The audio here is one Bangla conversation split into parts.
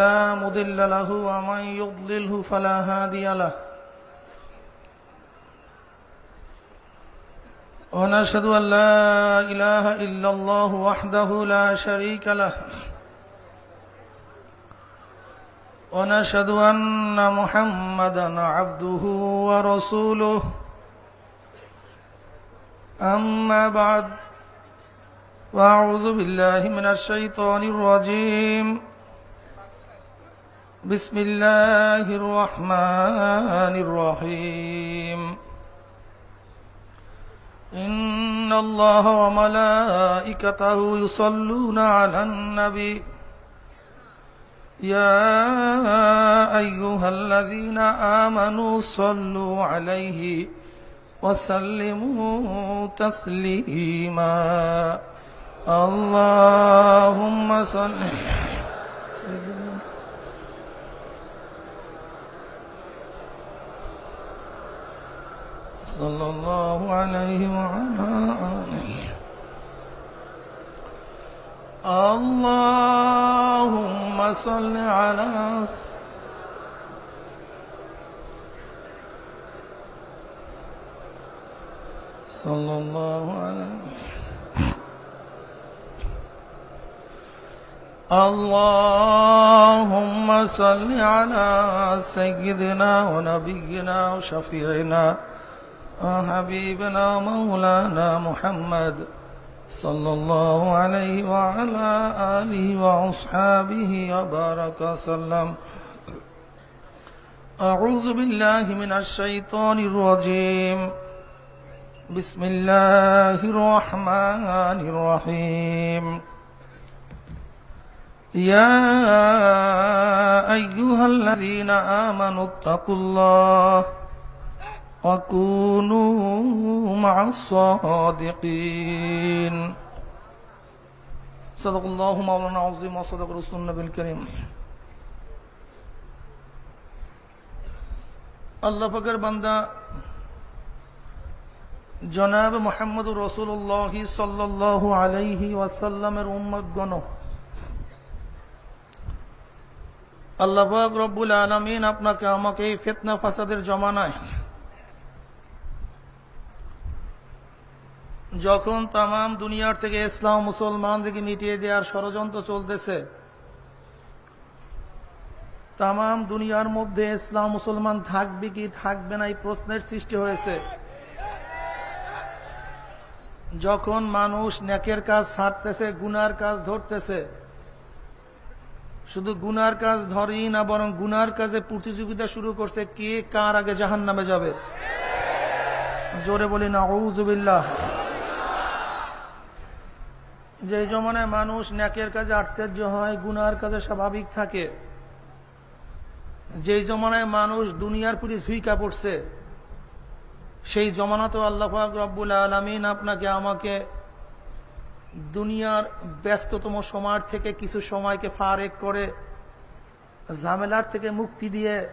لا مضل له ومن يضلله فلا هادي له. ونشهد أن لا إله إلا الله وحده لا شريك له. ونشهد أن محمدا عبده ورسوله. أما بعد وأعوذ بالله من الشيطان الرجيم. بسم الله الرحمن الرحيم. إن الله وملائكته يصلون على النبي. يا أيها الذين آمنوا صلوا عليه وسلموا تسليما. اللهم صل صلى الله عليه وعلى آله. اللهم صل على صلى الله عليه اللهم صل على سيدنا ونبينا وشفيعنا وحبيبنا مولانا محمد صلى الله عليه وعلى آله وأصحابه وبارك وسلم. أعوذ بالله من الشيطان الرجيم. بسم الله الرحمن الرحيم. يا أيها الذين آمنوا اتقوا الله وكونوا مع الصادقين صدق الله مولانا العظيم وصدق رسول النبي الكريم আল্লাহ পাকের বান্দা জনাব মোহাম্মদ রসুল্লাহ সাল্লাহ আলাইহি ওয়াসাল্লামের উম্মত গণ আল্লাহ পাক রব্বুল আলমিন আপনাকে আমাকে এই ফেতনা ফাসাদের জমানায় যখন তাম দুনিয়ার থেকে ইসলাম মুসলমানদেরকে মিটিয়ে দেওয়ার ষড়যন্ত্র চলতেছে তাম দুনিয়ার মধ্যে ইসলাম মুসলমান থাকবে কি থাকবে না এই প্রশ্নের সৃষ্টি হয়েছে। যখন মানুষ ন্যাকের কাজ ছাড়তেছে, গুনার কাজ ধরতেছে, শুধু গুনার কাজ ধরেই না, বরং গুনার কাজে প্রতিযোগিতা শুরু করছে, কে কার আগে জাহান নামে যাবে? জোরে বলি না ওজুবিল্লাহ যে জমানায় মানুষ ন্যাকের কাজে আশ্চর্য হয়, গুনার কাজে স্বাভাবিক থাকে। যে জমানায় মানুষ দুনিয়ার প্রতি ঝুইকা পড়ছে, সেই জমানা তো আল্লাহ রব্বুল আলমিন আপনাকে, আমাকে দুনিয়ার ব্যস্ততম সময় থেকে কিছু সময়কে ফারেক করে, ঝামেলার থেকে মুক্তি দিয়ে,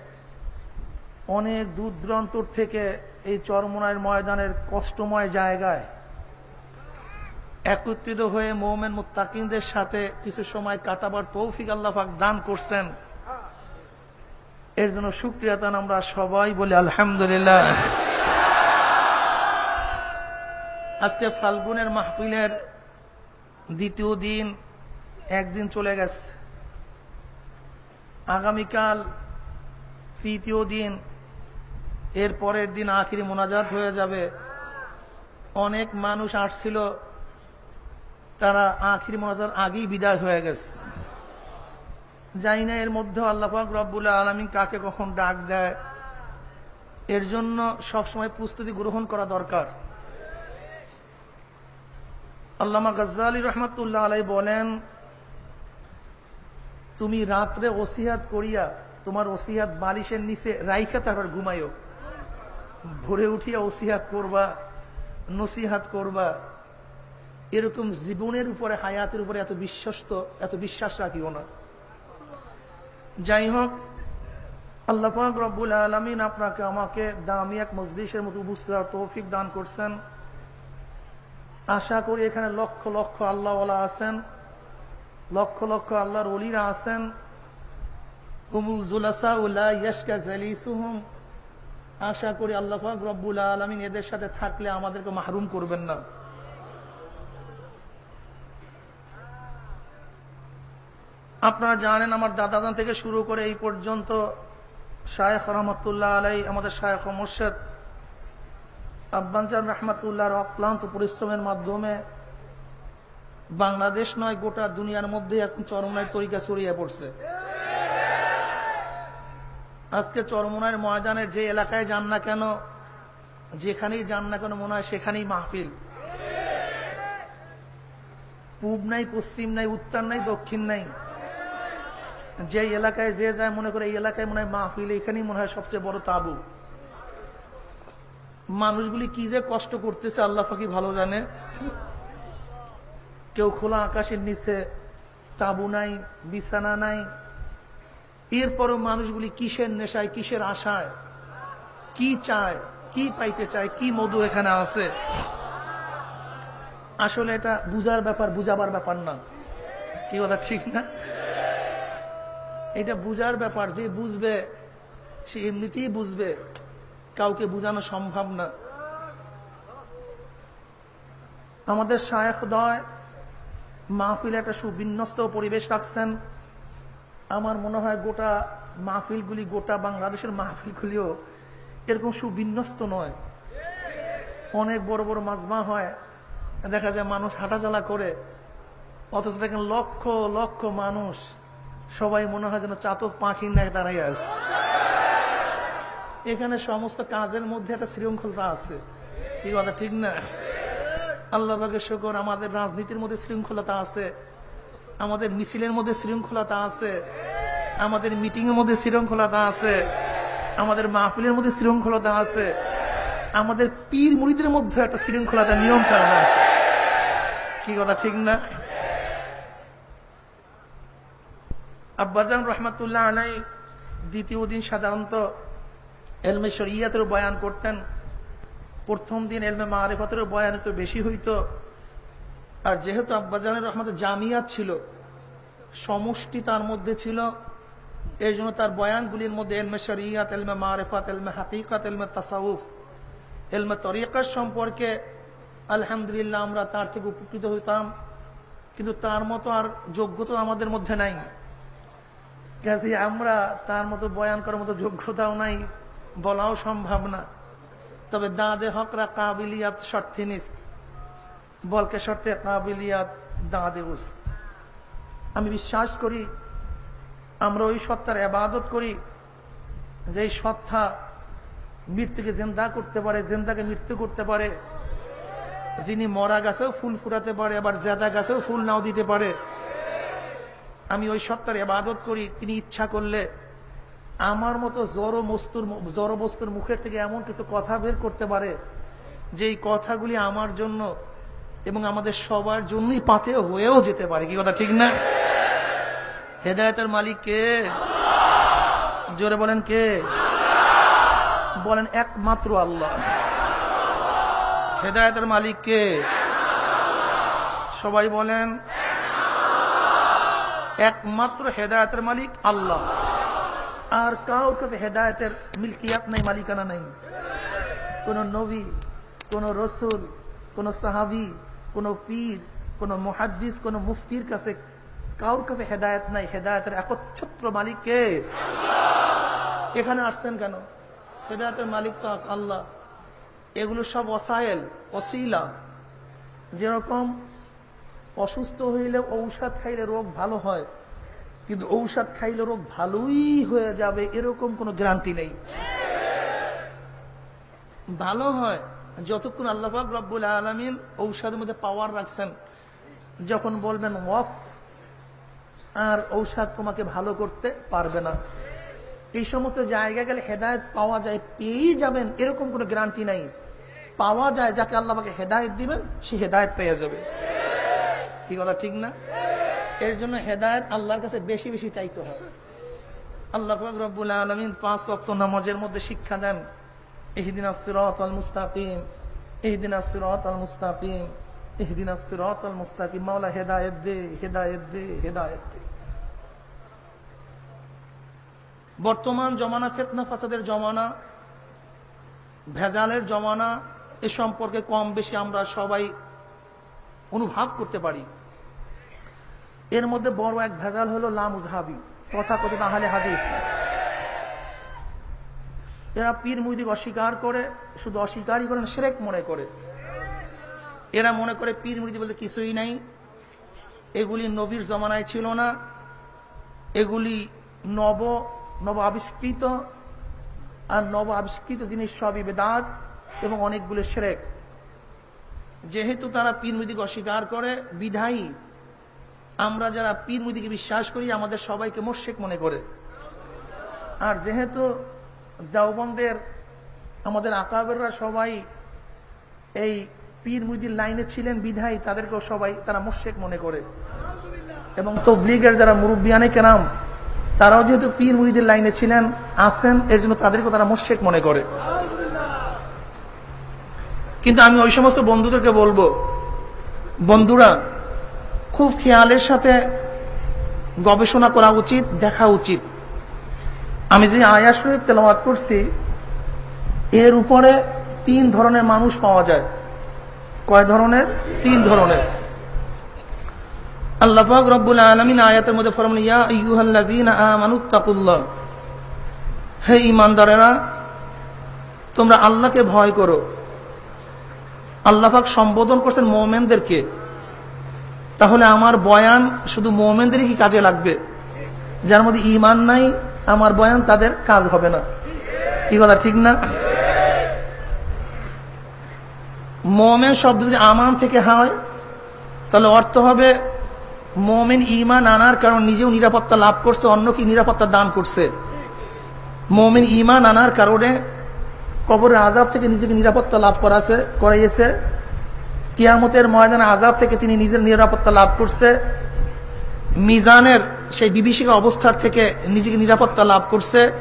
অনেক দূর দূরান্তর থেকে এই চরমনায়ের ময়দানের কষ্টময় জায়গায় একত্রিত হয়ে মোহামেন মুত্তাকিনদের সাথে কিছু সময় কাটাবার তৌফিক আল্লাহাক দান করছেন। এর জন্য সুক্রিয়াতান আমরা সবাই বলি আলহামদুলিল্লাহ। আজকে ফাল্গুনের মাহফিলের দ্বিতীয় দিন একদিন চলে গেছে। আগামীকাল তৃতীয় দিন, এর পরের দিন আখিরি মোনাজাত হয়ে যাবে। অনেক মানুষ আসছিল তারা আখিরি মোনাজাত আগেই বিদায় হয়ে গেছে। যাই না এর মধ্যে আল্লাহাক রব্বুল্লাহ আলমী কাকে কখন ডাক দেয়। এর জন্য সবসময় প্রস্তুতি গ্রহণ করা দরকার। আল্লামা গজ্জালি রহমতুল্লাহ আলাই বলেন, তুমি রাত্রে ওসিহাত করিয়া তোমার ওসিহাত বালিশের নিচে রাইখা তারপর ঘুমাইও। ভোরে উঠিয়া ওসিহাত করবা, নসিহাত করবা এরকম জীবনের উপরে, হায়াতের উপরে এত বিশ্বস্ত, এত বিশ্বাস রাখিও না। যাই হোক আল্লাহাক রব্বুল আলমিন আপনাকে আমাকে দামি এক মসজিদের মতো উপস্থিত তৌফিক দান করছেন। আশা করি এখানে লক্ষ লক্ষ আল্লাহওয়ালা আছেন, লক্ষ লক্ষ আল্লাহর অলিরা আছেন। হুমুল জুলাসা উলা ইয়াসকা জালিসুহুম। আশা করি আল্লাহ পাক রব্বুল আলমিন এদের সাথে থাকলে আমাদেরকে মাহরুম করবেন না। আপনারা জানেন আমার দাদাদান থেকে শুরু করে এই পর্যন্ত শায়েখ রহমতুল্লাহ আলাই, আমাদের শায়েখ মোর্শেদ আব্বানজান রহমতুল্লাহর অক্লান্ত পরিশ্রমের মাধ্যমে বাংলাদেশ নয়, গোটা দুনিয়ার মধ্যে এখন চরমনায় তরিকা ছড়িয়ে পড়ছে। আজকে চরমনায়ের ময়দানের যে এলাকায় যান না কেন, যেখানেই যান না কেন মনে হয় সেখানেই মাহফিল। পূব নাই, পশ্চিম নাই, উত্তর নাই, দক্ষিণ নাই। যে এলাকায় যে যায় মনে করে এই এলাকায় মনে হয় মাহফিল, এখানেই মনে হয় সবচেয়ে বড় তাবু। মানুষগুলি কি যে কষ্ট করতেছে, আল্লাহ ফাঁকি ভালো জানে? কেউ খোলা আকাশের নিচে তাবু নাই, বিছানা নাই। এরপরও মানুষগুলি কিসের নেশায়, কিসের আশায়? কি চায়, কি পাইতে চায়, কি মধু এখানে আছে? আসলে এটা বুঝার ব্যাপার, বুঝাবার ব্যাপার না। কি কথা, ঠিক না? এটা বুঝার ব্যাপার, যে বুঝবে, সে এমনিতেই বুঝবে। কাউকে বুঝানো সম্ভব না। আমাদের শায়েখ দয় মাহফিলে একটা সুবিন্যস্ত পরিবেশ রাখছেন। আমার মনে হয় গোটা মাহফিলগুলি, গোটা বাংলাদেশের মাহফিলগুলিও এরকম সুবিন্যস্ত নয়। অনেক বড় বড় মাজমা হয়, দেখা যায় মানুষ হাঁটাচলা করে, অথচ দেখেন লক্ষ লক্ষ মানুষ সবাই মনে হয় যেন চাতক পাখির ন্যায় দাঁড়াই আছে। এখানে সমস্ত কাজের মধ্যে একটা শৃঙ্খলতা আছে। এই কথা ঠিক না? আল্লাহ শকর, আমাদের রাজনীতির মধ্যে শৃঙ্খলতা আছে। আমাদের মিছিলের মধ্যে শৃঙ্খলতা আছে। আমাদের মিটিং এর মধ্যে শৃঙ্খলতা আছে। আমাদের মাহফিলের মধ্যে শৃঙ্খলতা আছে। আমাদের পীর মুড়িদের মধ্যে একটা শৃঙ্খলতা নিয়ম কারণ আছে। কি কথা ঠিক না? আব্বাজান রহমাতুল্লাহ আলাই দ্বিতীয় দিন সাধারণত এলমে শরিয়াতের বয়ান করতেন। প্রথম দিন এলমে মারেফাতের বয়ান একটু বেশি হইত। আর যেহেতু আব্বাজানের রহমতের জামিয়াত ছিল, সমষ্টি তার মধ্যে ছিল এই জন্য তার বয়ানগুলির মধ্যে এলমে শরিয়াত, এলমে মারেফাত, এলমে হাকিকাত, এলমে তাসাউফ, এলমে তরিকার সম্পর্কে আলহামদুলিল্লাহ আমরা তার থেকে উপকৃত হইতাম। কিন্তু তার মতো আর যোগ্যতা আমাদের মধ্যে নাই। কাজে আমরা তার মতো বয়ান করার মতো যোগ্যতাও নাই, বলাও সম্ভব না। তবে দাঁদে হকরা কাবিলিয়াত শর্থিনিস্ত বলকে শর্তে কাবিলিয়াত দাঁদে উস্ত। আমি বিশ্বাস করি, আমরা ওই সত্তার আবাদত করি যে সত্তা মৃত্যুকে জেন্দা করতে পারে, জেন্দাকে মৃত্যু করতে পারে, যিনি মরা গাছেও ফুল ফুরাতে পারে, আবার জেদা গাছেও ফুল নাও দিতে পারে। আমি ওই সত্তার এবাদত করি, তিনি ইচ্ছা করলে আমার মতো জড় বস্তুর জড় বস্তুর মুখের থেকে এমন কিছু কথা বের করতে পারে, যে এই কথাগুলি আমার জন্য এবং আমাদের সবার জন্যই পাতে হয়েও যেতে পারে। কি কথা, ঠিক না? হেদায়তের মালিক কে? জোরে বলেন কে? বলেন একমাত্র আল্লাহ। হেদায়তের মালিক কে? সবাই বলেন একমাত্র হেদায়তের মালিক আল্লাহ। আর কাউর কাছে হেদায়তের মিল্কিয়াত নাই, মালিকানা নাই। কোন নবী, কোন রসুল, কোন সাহাবি, কোন পীর, কোন মুহাদ্দিস, কোন মুফতির কাছে কাউর কাছে হেদায়ত নাই। হেদায়তের একচ্ছত্র মালিক কে? এখানে আসছেন কেন? হেদায়তের মালিক তো আল্লাহ। এগুলো সব অসায়েল অসিলা যেরকম অসুস্থ হইলে ঔষধ খাইলে রোগ ভালো হয়, কিন্তু ঔষধ খাইলে রোগ ভালোই হয়ে যাবে এরকম কোনো গ্যারান্টি নেই। ভালো হয় যতক্ষণ আল্লাহাক রব্বুল আলমিন ঔষধের মধ্যে পাওয়ার রাখছেন, যখন বলবেন, ওয়াফ, আর ঔষধ তোমাকে ভালো করতে পারবে না। এই সমস্ত জায়গা গেলে হেদায়ত পাওয়া যায়, পেয়েই যাবেন, এরকম কোনো গ্যারান্টি নাই। পাওয়া যায় যাকে আল্লাহকে হেদায়ত দিবেন, সে হেদায়ত পেয়ে যাবে। কি কথা, ঠিক না? এর জন্য হেদায়ত আল্লাহর কাছে বেশি বেশি চাইতে হয় আল্লাহ রব্বুল আলমিন পাঁচ অক্ট নামাজের মধ্যে শিক্ষা দেন। এহদিন সিরত আল মুস্তাকিম এহদিন সিরত আল মুস্তাকিম এহদিন সিরত আল মুস্তাকিম। মাওলা হেদায়ত দে হেদায়ত দে হেদায়ত দে। বর্তমান জমানা, ফেতনা ফাসাদের জমানা, ভেজালের জমানা, এ সম্পর্কে কম বেশি আমরা সবাই অনুভব করতে পারি। এর মধ্যে বড় এক ভেজাল হলো লামুজহাবি তথাকথিত আহলে হাদিস। এরা পীর মুদিক অস্বীকার করে, শুধু অস্বীকারই করেন সেরেক মনে করে। এরা মনে করে পীর মুরিদি বলতে কিছুই নাই। এগুলি নবীর জমানায় ছিল না। এগুলি নব নব আবিষ্কৃত। আর নব আবিষ্কৃত জিনিস সবই বেদাত এবং অনেকগুলো সেরেক। যেহেতু তারা পীর মুদিকে অস্বীকার করে, বিধায়ী আমরা যারা পীর মুদিকে বিশ্বাস করি, আমাদের সবাইকে মোর্শেক মনে করে। আর যেহেতু দেওবন্দের আমাদের আকাবেররা সবাই এই পীর মুদির লাইনে ছিলেন বিধায়ী, তাদেরকেও সবাই তারা মোর্শেক মনে করে। এবং তবলিগের যারা মুরব্বিয়ানে কেরাম, তারাও যেহেতু পীর মুরিদের লাইনে ছিলেন আসেন এর জন্য তাদেরকে তারা মোর্শেক মনে করে। কিন্তু আমি ওই সমস্ত বন্ধুদেরকে বলব, বন্ধুরা খুব খেয়ালের সাথে গবেষণা করা উচিত, দেখা উচিত। আমি যদি আয়া শরীফ তেলাওয়াত করছি, এর উপরে তিন ধরনের মানুষ পাওয়া যায়। কয় ধরনের? তিন ধরনের। আল্লাহাক রব্বুল আলমিন আয়াতের মধ্যে ফরমান ইয়া ইউহাল্লাযীনা আমানুত্তাকুল্লাহ হে ইমানদারেরা তোমরা আল্লাহকে ভয় করো। আল্লাহাক সম্বোধন করছেন মোমেনদেরকে। তাহলে আমার বয়ান শুধু মোমেনদেরই কি কাজে লাগবে? যার মধ্যে ইমান নাই, আমার বয়ান তাদের কাজ হবে না। কি কথা, ঠিক না? মোমেন শব্দ যদি আমান থেকে হয়, তাহলে অর্থ হবে মোমেন ইমান আনার কারণ নিজেও নিরাপত্তা লাভ করছে, অন্যকে নিরাপত্তা দান করছে। মোমেন ইমান আনার কারণে কবরের আজাব থেকে নিজেকে নিরাপত্তা লাভ করাছে, করাইয়েছে। কিয়ামতের ময়দানে আজাব থেকে তিনি নিজের নিরাপত্তা লাভ করছে। মিজানের সেই বিভীষিকা অবস্থার থেকে নিজেকে নিরাপত্তা লাভ করছে।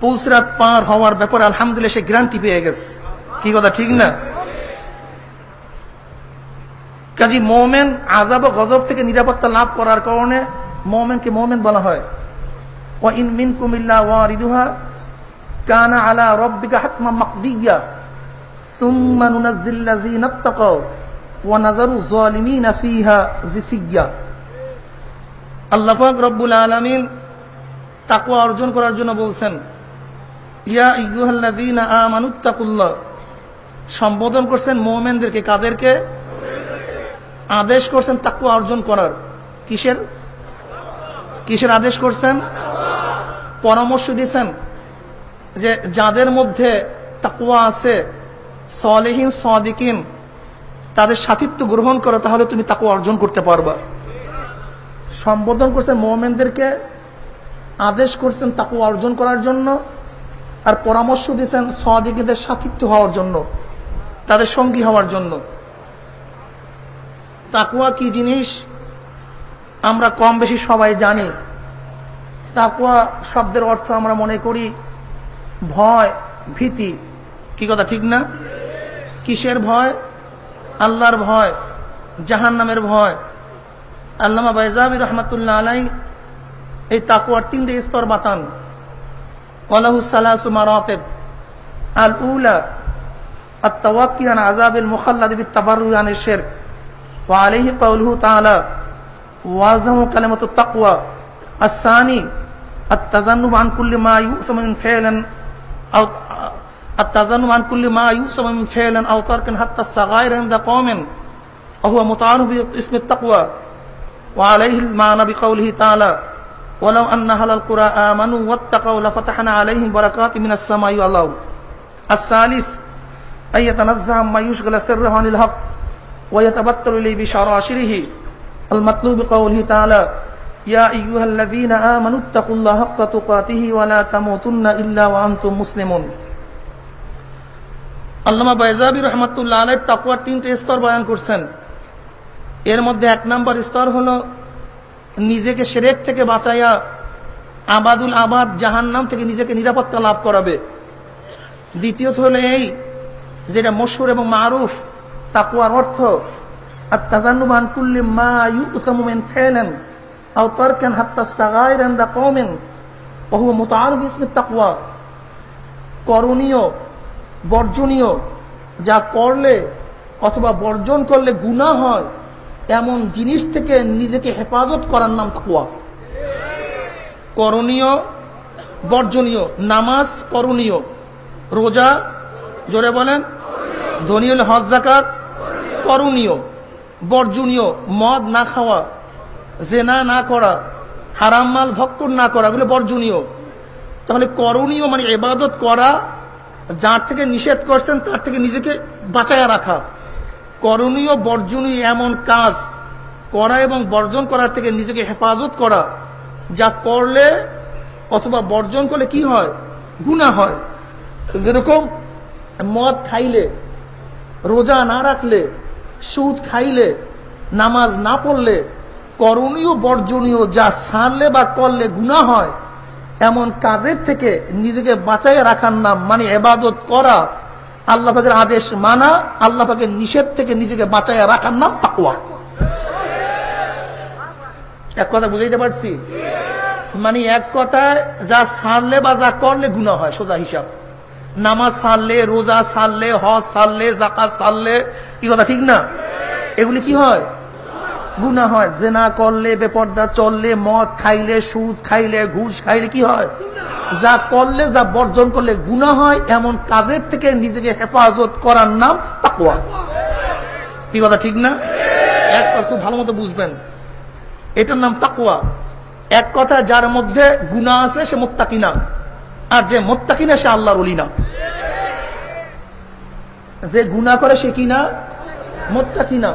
পুলসরাত পার হওয়ার ব্যাপারে আলহামদুলিল্লাহ সে গ্রান্টি পেয়ে গেছে। কি কথা, ঠিক না? কাজী মোমেন আজাব ও গজব থেকে নিরাপত্তা লাভ করার কারণে মোমেনকে মোমেন বলা হয়। ও ইন মিন কুমিল্লা ওয়া রিদুহা কানা আলা রব্বিকা হাতমা মাকদিয়া। অর্জন করার জন্য বলছেন, ইয়া সম্বোধন করছেন মুমিনদেরকে, কাদেরকে? আদেশ করছেন তাকুয়া অর্জন করার। কিসের? কিসের আদেশ করছেন? পরামর্শ দিয়েছেন যে যাদের মধ্যে তাকুয়া আছে সলেহীন, সদিকিন, তাদের সাথিত্ব গ্রহণ করো, তাহলে তুমি তাকে অর্জন করতে পারবা। সম্বোধন করছেন মোহামেনদেরকে আদেশ করছেন তাকে অর্জন করার জন্য, আর পরামর্শ দিয়েছেন সদিকদের সাথিত্ব হওয়ার জন্য, তাদের সঙ্গী হওয়ার জন্য। তাকুয়া কি জিনিস? আমরা কম বেশি সবাই জানি। তাকুয়া শব্দের অর্থ আমরা মনে করি ভয়, ভীতি। কি কথা, ঠিক না? কিসের ভয় আল্লাহর ভয় জাহান নামের ভয় আল্লামা বাইজাবি রহমতুল্লাহ আলাই এই তাকুয়ার তিনটে স্তর বাতান ওলাহুসালাসু মারাতেব আল উলা التوقي عن عذاب المخلد بالتبرع عن الشرك وعليه قوله تعالى وازه كلمة التقوى الثاني التذنب عن كل ما يؤسم من فعلا أو التذنب عن كل ما يؤسم من فعلا أو ترك حتى الصغائر عند قوم وهو متعارف باسم التقوى وعليه المعنى بقوله تعالى ولو أن أهل القرى آمنوا واتقوا لفتحنا عليهم بركات من السماء والأرض. الثالث أن يتنزه عما يشغل سره عن الحق ويتبتل إليه بشراشره. المطلوب قوله تعالى يا أيها الذين آمنوا اتقوا الله حق تقاته ولا تموتن إلا وأنتم مسلمون. আল্লামা বাইজাবি রহমতুল্লাহ আলের তাকুয়ার তিনটে স্তর বয়ান করছেন। এর মধ্যে এক নম্বর স্তর হল, নিজেকে সেরেক থেকে বাঁচাইয়া আবাদুল আবাদ জাহান্নাম থেকে নিজেকে নিরাপত্তা লাভ করাবে। দ্বিতীয়ত হলো এই, যেটা মশুর এবং মারুফ তাকুয়ার অর্থ আর তাজানুবান কুল্লি মা ফেলেন আও তর্কেন হাত্তা সাগাইরেন দা কমেন বহু মোতার তাকুয়া করণীয় বর্জনীয়। যা করলে অথবা বর্জন করলে গুণা হয়, এমন জিনিস থেকে নিজেকে হেফাজত করার নাম তাকুয়া করণীয়, বর্জনীয়। নামাজ করণীয়। রোজা, জোরে বলেন, ধনী হলে হজ জাকাত করণীয়। বর্জনীয়, মদ না খাওয়া, জেনা না করা, হারাম মাল ভক্ষণ না করা, এগুলো বর্জনীয়। তাহলে করণীয় মানে এবাদত করা যার থেকে নিষেধ করছেন, তার থেকে নিজেকে বাঁচায় রাখা। করণীয় বর্জনীয় এমন কাজ করা এবং বর্জন করার থেকে নিজেকে হেফাজত করা। যা করলে অথবা বর্জন করলে কি হয়? গুণা হয়। যেরকম মদ খাইলে, রোজা না রাখলে, সুদ খাইলে, নামাজ না পড়লে, করণীয় বর্জনীয় যা ছাড়লে বা করলে গুণা হয় এমন কাজের থেকে নিজেকে বাঁচাই রাখার নাম মানে এবাদত করা, আল্লাহ পাকের আদেশ মানা, আল্লাহ পাকের নিষেধ থেকে নিজেকে বাঁচাই রাখার নাম তাকুয়া এক কথা বুঝাইতে পারছি? মানে এক কথায় যা ছাড়লে বা যা করলে গুণা হয়, সোজা হিসাব। নামাজ সারলে, রোজা সারলে, হজ সারলে জাকাত সারলে কি কথা ঠিক না? এগুলি কি হয়? গুণা হয়, জেনা করলে, বেপর্দা চললে, মদ খাইলে, সুদ খাইলে, ঘুষ খাইলে কি হয়? যা করলে, যা বর্জন করলে গুণা হয়, এমন কাজের থেকে নিজেকে হেফাজত করার নাম তাকুয়া কি কথা, ঠিক না? এক খুব ভালো মতো বুঝবেন। এটার নাম তাকুয়া এক কথা, যার মধ্যে গুণা আছে, সে মোত্তাকি না। আর যে মোত্তাকি না, সে আল্লাহর অলি না। যে গুণা করে, সে কিনা মোত্তাকি না।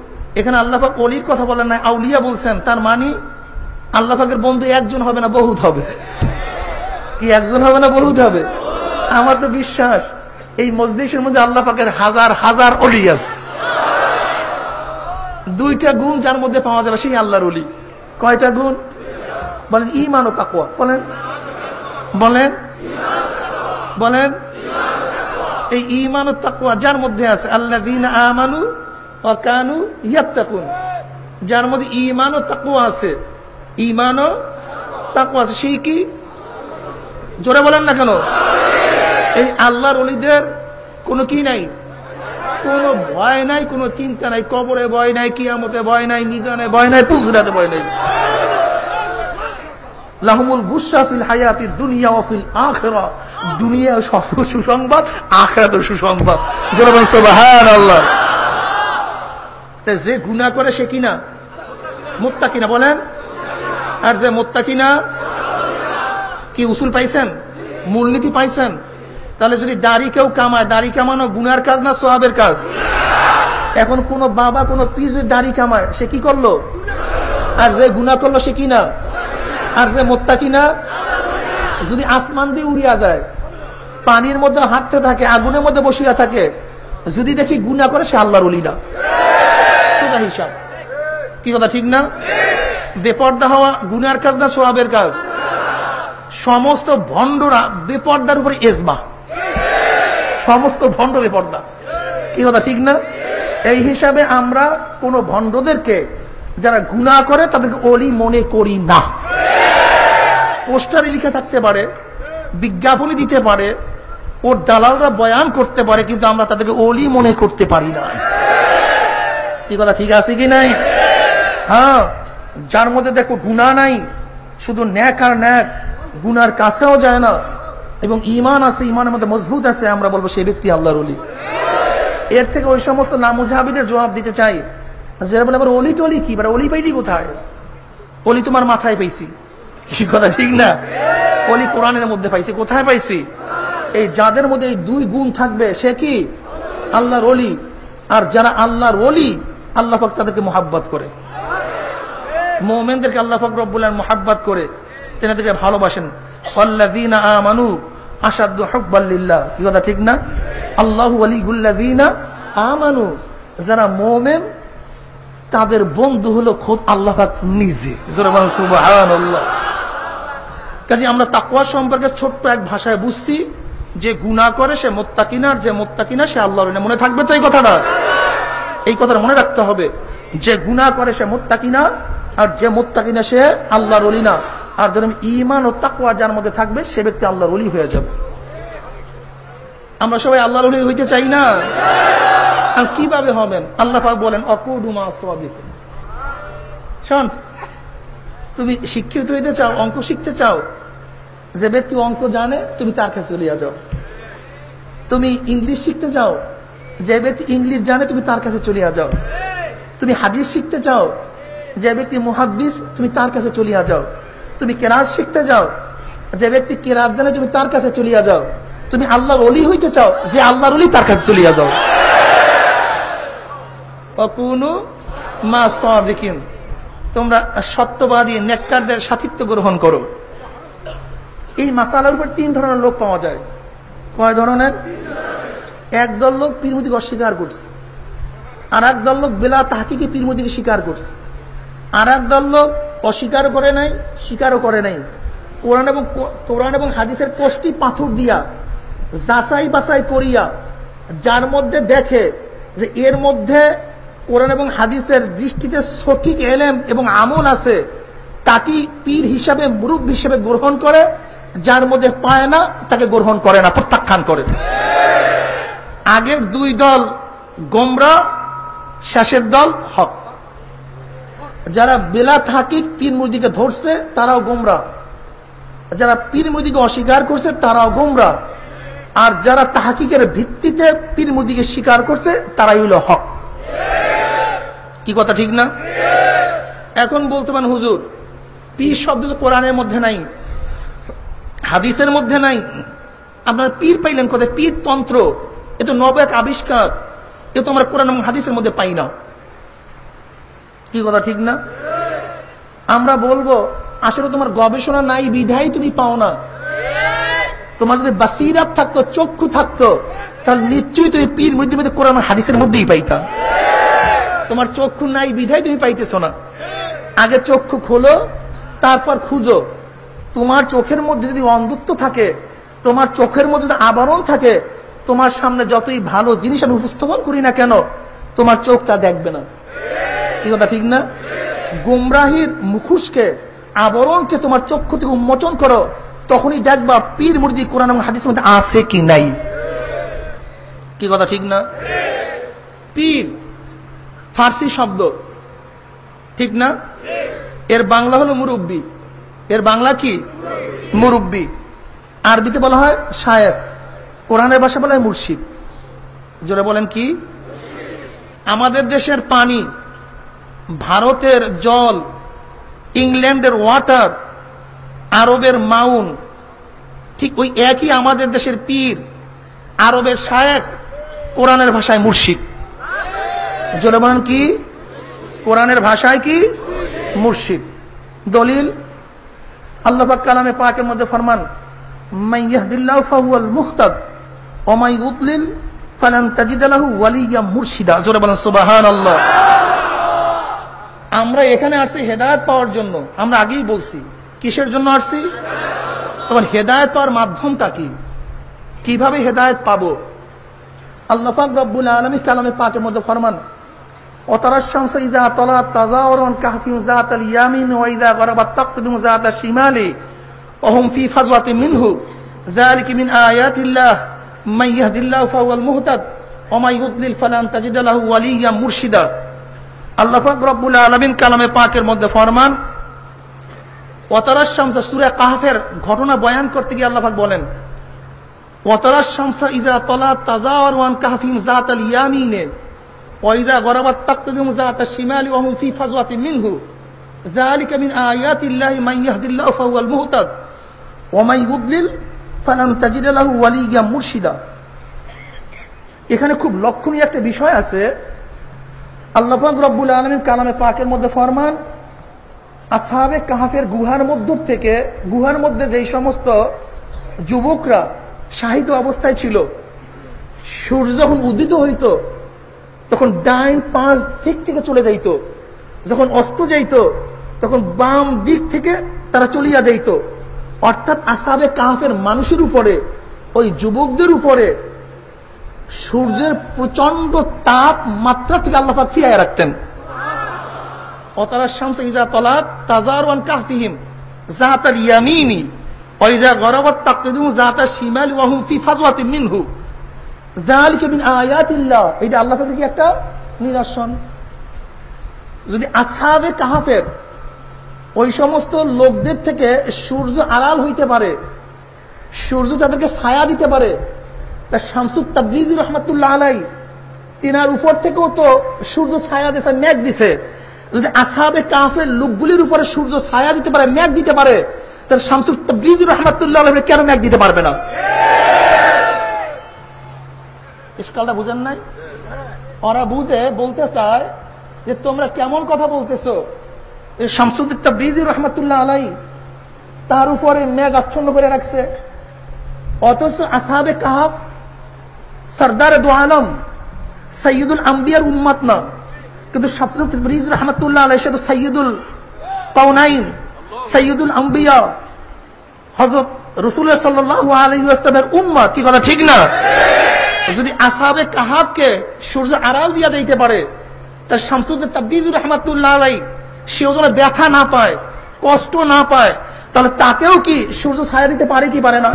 এখানে আল্লাহাক অলির কথা বলেন না আউলিয়া বলছেন, তার মানে আল্লাহাকের বন্ধু একজন হবে না বহুত হবে? কি একজন হবে না বহুত হবে? আমার তো বিশ্বাস, এই মজলিসের মধ্যে আল্লাহ পাকের হাজার হাজার অলিয়াস দুইটা গুণ যার মধ্যে পাওয়া যাবে, সেই আল্লাহর অলি কয়টা গুণ? বলেন ইমান ও তাকুয়া বলেন। বলেন। বলেন। এই ইমান ও তাকুয়া যার মধ্যে আছে? আল্লাহ দিন আমানু ও কানু ইয়াত্তাকুন। যার মধ্যে ইমান ও তাকুয়া আছে। ইমান ও তাকুয়া আছে। সেই কি? জোরে বলেন না কেন? এই আল্লাহর অলিদের কোনো কি নাই? কোনো ভয় নাই, কোনো চিন্তা নাই। কবরে ভয় নাই, কিয়ামতে ভয় নাই, মিজানে ভয় নাই পুজরাতে ভয় নাই। লাহমুল বুসাফিল হায়াতি দুনিয়া অফিল আখেরা। দুনিয়া সুসংবাদ আখেরাতে সুসংবাদ। সুবহান আল্লাহ যে গুণা করে সে কিনা? মোত্তা কিনা, বলেন। আর যে মোত্তা কিনা, কি উসুল পাইছেন? মূলনীতি পাইছেন? তাহলে যদি দাড়ি কেউ কামায়, দাড়ি কামানো গুনার কাজ না সোহাবের কাজ? এখন কোন বাবা, কোন পীর যদি দাড়ি কামায়, সে কি করল? আর যে গুণা করল, সে কিনা? আর যে মোত্তা কিনা? যদি আসমান দিয়ে উড়িয়া যায়, পানির মধ্যে হাঁটতে থাকে, আগুনের মধ্যে বসিয়া থাকে, যদি দেখি গুণা করে, সে আল্লাহর উলি না। হিসাব। কি কথা, ঠিক না? বেপর্দা হওয়া গুনার কাজ না সোহাবের কাজ? সমস্ত ভণ্ডরা বেপর্দার উপরে এসবা সমস্ত ভণ্ড বেপর্দা। কি কথা, ঠিক না? এই হিসাবে আমরা কোন ভণ্ডদেরকে যারা গুণা করে, তাদেরকে অলি মনে করি না। পোস্টারে লিখে থাকতে পারে, বিজ্ঞাপনে দিতে পারে, ওর দালালরা বয়ান করতে পারে, কিন্তু আমরা তাদেরকে অলি মনে করতে পারি না। কি কথা ঠিক আছে কি নাই? হ্যাঁ যার মধ্যে দেখো গুণা নাই, শুধু ন্যাক আর ন্যাক গুনার কাছেও যায় না। এবং ইমান আছে ইমানের মধ্যে মজবুত আছে, আমরা বলব সেই ব্যক্তি আল্লাহর অলি এর থেকে ওই সমস্ত নামুজাহাবিদের জবাব দিতে চাই। যারা বলে, আবার অলি টলি কি? অলি পাইটি কোথায়? অলি তোমার মাথায় পাইছি। কি কথা, ঠিক না? অলি কোরআনের মধ্যে পাইছি। কোথায় পাইছি? এই যাদের মধ্যে এই দুই গুণ থাকবে, সে কি? আল্লাহর অলি আর যারা আল্লাহর অলি আল্লাহ পাক তাদেরকে মোহাব্বত করে। মোমেনদেরকে আল্লাহ পাক রব্বুল্লাহ মোহাব্বত করে। তেনাদেরকে ভালোবাসেন। আমানু কি কথা, ঠিক না? আল্লাহ আমানু। যারা মোমেন, তাদের বন্ধু হলো খোদ আল্লাহ নিজে। কাজে আমরা তাকুয়া সম্পর্কে ছোট্ট এক ভাষায় বুঝছি, যে গুণা করে সে মোত্তাকিনার যে মোত্তাকিনা সে আল্লাহর মনে থাকবে তো এই কথাটা? এই কথাটা মনে রাখতে হবে। যে গুণা করে সে মোত্তাকিনা আর যে মোত্তাকিনা সে আল্লাহর অলি না। আর যেরকম ইমান ও তাকুয়া যার মধ্যে থাকবে, সে ব্যক্তি আল্লাহর অলি হয়ে যাবে। আমরা সবাই আল্লাহর অলি হইতে চাই না। আর কীভাবে হবেন? আল্লাহ বলেন অকুডুমা সাদিকুন শোন, তুমি শিক্ষিত হইতে চাও, অঙ্ক শিখতে চাও, যে ব্যক্তি অঙ্ক জানে, তুমি তার কাছে চলিয়া যাও। তুমি ইংলিশ শিখতে চাও যে ব্যক্তি ইংলিশ জানে, তুমি তার কাছে চলিয়া যাও। তুমি হাদিস শিখতে চাও, যে ব্যক্তি মুহাদ্দিস, তুমি তার কাছে চলিয়া যাও। তুমি কেরাজ শিখতে যাও যে ব্যক্তি কেরাজ জানে, তুমি তার কাছে চলিয়া যাও। তুমি আল্লাহর অলি হইতে চাও, যে আল্লাহর অলি তার কাছে চলিয়া যাও। মা সাদিকিন, তোমরা সত্যবাদী, নেককারদের সাথিত্ব গ্রহণ করো। এই মাসালার উপর তিন ধরনের লোক পাওয়া যায়। কয় ধরনের? একদল লোক পীরমতিকে অস্বীকার করছে আর এক দল লোক বেলা তাহাকিকে পীরমতিকে স্বীকার করছে আর এক দল লোক অস্বীকার করে নাই, স্বীকারও করে নাই। কোরআন এবং কোরআন এবং হাদিসের কোষ্টি পাথর দিয়া, যাচাই বাছাই করিয়া, যার মধ্যে দেখে যে এর মধ্যে কোরআন এবং হাদিসের দৃষ্টিতে সঠিক এলেম এবং আমল আছে তাকে পীর হিসাবে মুরুব হিসেবে গ্রহণ করে, যার মধ্যে পায় না, তাকে গ্রহণ করে না, প্রত্যাখ্যান করে। আগের দুই দল গোমরা, শেষের দল হক। যারা বেলা থাকিক পীর মুরদিকে ধরছে, তারাও গোমরা। যারা পীর মুরদিকে অস্বীকার করছে, তারাও গোমরা। আর যারা তাহাকিকের ভিত্তিতে পীর মুরদিকে স্বীকার করছে, তারাই হইল হক। কি কথা ঠিক না? এখন বলতে পারেন, হুজুর, পীর শব্দ তো কোরআনের মধ্যে নাই, হাদিসের মধ্যে নাই। আপনার পীর পাইলেন কোথায়? পীর তন্ত্র। এ তো নব এক আবিষ্কার। এ তো আমরা কোরআন হাদিসের মধ্যে পাই না। কি কথা, ঠিক না? আমরা বলব, আসলে তোমার গবেষণা নাই, বিধাই তুমি পাও না। তোমার যদি বাসিরাত থাকতো, চক্ষু থাকতো, তাহলে নিশ্চয়ই তুমি পীর মধ্যে মধ্যে কোরআন হাদিসের মধ্যেই পাইতা। তোমার চক্ষু নাই, বিধাই তুমি পাইতেছ না। আগে চক্ষু খোলো, তারপর খুঁজো। তোমার চোখের মধ্যে যদি অন্ধত্ব থাকে, তোমার চোখের মধ্যে যদি আবরণ থাকে তোমার সামনে যতই ভালো জিনিস আমি উপস্থাপন করি না কেন, তোমার চোখ তা দেখবে না। কি কথা, ঠিক না? গুমরাহির মুখুশকে, আবরণকে তোমার চক্ষু থেকে উন্মোচন করো, তখনই দেখবা পীর মুরদি কোরআন এবং হাদিসের মধ্যে আছে কি নাই। কি কথা, ঠিক না? পীর, ফার্সি শব্দ, ঠিক না? এর বাংলা হলো মুরব্বী। এর বাংলা কি? মুরব্বী। আরবিতে বলা হয় শায়েখ। কোরআনের ভাষা বলে মুর্শিদ। জোরে বলেন কি? আমাদের দেশের পানি, ভারতের জল, ইংল্যান্ডের ওয়াটার, আরবের মাউন, ঠিক ওই একই আমাদের দেশের পীর, আরবের শায়েখ, কোরআনের ভাষায় মুর্শিদ। জোরে বলেন কি? কোরআনের ভাষায় কি? মুর্শিদ। দলিল, আল্লাহ কালামে পাকের মধ্যে ফরমান, মাইয়াহদিল্লাহ ফাহুয়াল মুহতাদ। অমাই উদলিল ওয়ালিয়া মুর্শিদা। জোরে আমরা এখানে আসছি হেদায়ত পাওয়ার জন্য। আমরা আগেই বলছি। কিসের জন্য আসছি? তোমার হেদায়ত পাওয়ার মাধ্যমটা কি? কীভাবে হেদায়ত পাবো? আল্লাহ রব্বুল আলমী কালামে পাকের মধ্যে ফরমান অতারার ইজা তলা তাজা ওয়াইজা মিন ঘটনা বয়ান করতে গিয়ে আল্লাহাক বলেন ওয়াতারাস শামসা ইজা তলা তাজা ওয়ান কাহফিম জাত আল ইয়ামিনে ওয়াইজা গরাবাত জাত শিমালি ওয়াহুম ফি ফাজওয়াতি মিনহু যালিকা মিন আয়াতিল্লাহি মান ইয়াহদিল্লাহু ফাহুয়াল মুহতাদ ওয়া মান ইউদ্লিল ফালাম তাজিদ আলাহু ওয়ালিগিয়া মুর্শিদা। এখানে খুব লক্ষণীয় একটা বিষয় আছে। আল্লাহাক রব্বুল আলমীর কালামে পাকের মধ্যে ফরমান, আসহাবে কাহাফের গুহার মধ্য থেকে, গুহার মধ্যে যেই সমস্ত যুবকরা সাহিত্য অবস্থায় ছিল, সূর্য যখন উদিত হইত, তখন ডাইন পাঁচ দিক থেকে চলে যাইত, যখন অস্ত যাইত, তখন বাম দিক থেকে তারা চলিয়া যাইত। অর্থাৎ আসাবে কাহাফের মানুষের উপরে, ওই যুবকদের উপরে সূর্যের প্রচণ্ড তাপ মাত্রা থেকে আল্লাহাক ফিরাই রাখতেন। আল্লাহ কি একটা যদি আসহাবে কাহাফের ওই সমস্ত লোকদের থেকে সূর্য আড়াল হইতে পারে, সূর্য তাদেরকে ছায়া দিতে পারে, তা শামসুদ তাবলিজি রহমতুল্লাহ আলাই তিনার উপর থেকেও তো সূর্য ছায়া দিছে, মেঘ দিছে। যদি আসাবে কাফের লোকগুলির উপরে সূর্য ছায়া দিতে পারে, মেঘ দিতে পারে, তাহলে শামসুদ তাবলিজি রহমতুল্লাহ আলাই কেন ম্যাগ দিতে পারবে না? ইস্কালটা বুঝেন নাই? ওরা বুঝে, বলতে চায় যে তোমরা কেমন কথা বলতেছো? শামসুদ্দিন রহমতুল্লাহ আলাই তার উপরে মেঘ আচ্ছন্ন করে রাখছে। অথচ আসাবে কাহাব, সর্দার দু আলম সৈয়দুল না। কিন্তু তাবরিজ রহমতুল্লাহ আলাই সে তো সৈয়দুল সৈয়দুল আম্বিয়া হজরত রসুল্লাহ সাল্লাহ আলহিমের কি কথা, ঠিক না? যদি আসাবে কাহাবকে সূর্য আড়াল দিয়া যাইতে পারে তার শামসুদ্দিন তাবিজুর রহমাতুল্লাহ আলাই সেও যেন ব্যথা না পায়, কষ্ট না পায়, তাহলে তাকেও কি সূর্য ছায়া দিতে পারে কি পারে না?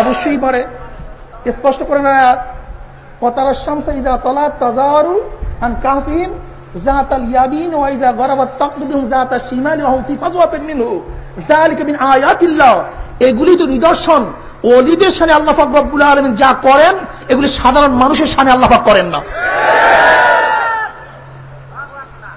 অবশ্যই পারে। স্পষ্ট করে না এগুলি তো নিদর্শন। ওলিদের সামনে আল্লাহ পাক যা করেন, এগুলি সাধারণ মানুষের সামনে আল্লাহ করেন না।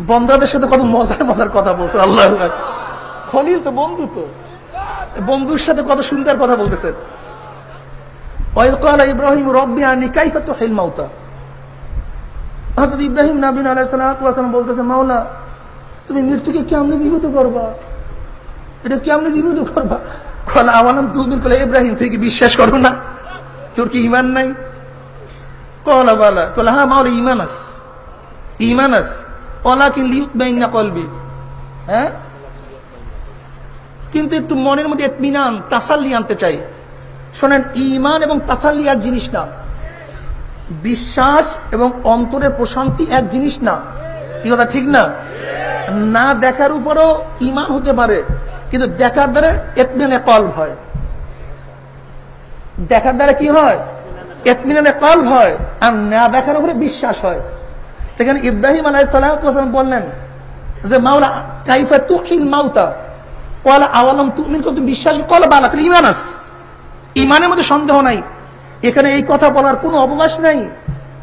বন্ধুদের সাথে কত মজার মজার কথা বলছেন, আল্লাহ। খলিল তো বন্ধু তো। বন্ধুর সাথে কত সুন্দর কথা বলতেছেন। ইব্রাহিম, রব্বি আনি কাইফা তুহিল মাউতা। ইব্রাহিম নবী আলাইহিস সালাতু বলতেছেন, মাওলা, তুমি মৃত্যুকে কেমনে জীবিত করবা? এটা কেমনে জীবিত করবা? কলা আমালাম তুমিন কলে ইব্রাহিম, তুই কি বিশ্বাস করো না? তোর কি ইমান নাই? কলা বালা। কলা হ্যাঁ মাওলা ইমান আস। ইমান আস। কলা কি লিউত বাইনা কলবি। হ্যাঁ? কিন্তু একটু মনের মধ্যে এতমিনান তাসাল্লি আনতে চাই। শোনেন ইমান এবং তাসাল্লি এক জিনিস না। বিশ্বাস এবং অন্তরের প্রশান্তি এক জিনিস না। কি কথা, ঠিক না? না দেখার উপরও ইমান হতে পারে, কিন্তু দেখার দ্বারা এতমিনানে কলব হয়। দেখার দ্বারা কি হয়? এতমিনানে কলব হয়। আর না দেখার উপরে বিশ্বাস হয়। সেখানে ইব্রাহিম আলাই সালাম বললেন যে, মাওলা, কাইফা তুকিল মাউতা? কলা আওয়ালাম তুমি বিশ্বাস কলা বালা, তাহলে ইমান আস ইমানের মধ্যে সন্দেহ নাই। এখানে এই কথা বলার কোনো অবকাশ নাই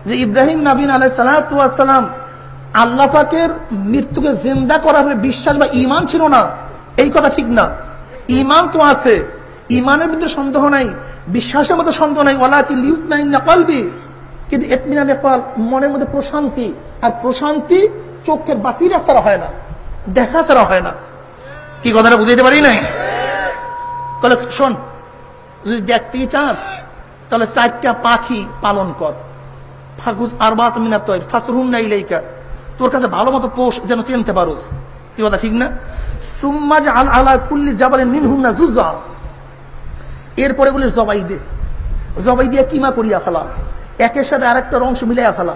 যে, ইব্রাহিম নাবিন আলাই সালাম আল্লাহ মৃত্যুকে জিন্দা করার বিশ্বাস বা ইমান ছিল না। এই কথা ঠিক না। ইমান তো আছে। ইমানের মধ্যে সন্দেহ নাই। বিশ্বাসের মধ্যে সন্দেহ নাই। ওলা কি লিউত না কলবি। কিন্তু এতমিনানে কল মনের মধ্যে প্রশান্তি, আর প্রশান্তি চোখের বাসিরা ছাড়া হয় না, দেখা ছাড়া হয় না। কি কথাটা বুঝাইতে পারি নাই? তাহলে শোন, যদি দেখতে চাস, তাহলে চারটা পাখি পালন কর। ফাগুজ আর ফাগুস আরবাত মিনাত ফাসরুন নাই লেইকা তোর কাছে ভালো মতো পোষ যেন চিনতে পারোস। কি কথা, ঠিক না? সুম্মাজ আল আলা কুল্লি জাবালেন না জুজা এরপরে বলে জবাই দে। জবাই দিয়ে কিমা করিয়া ফেলা। একের সাথে আরেকটার অংশ মিলাইয়া ফেলা।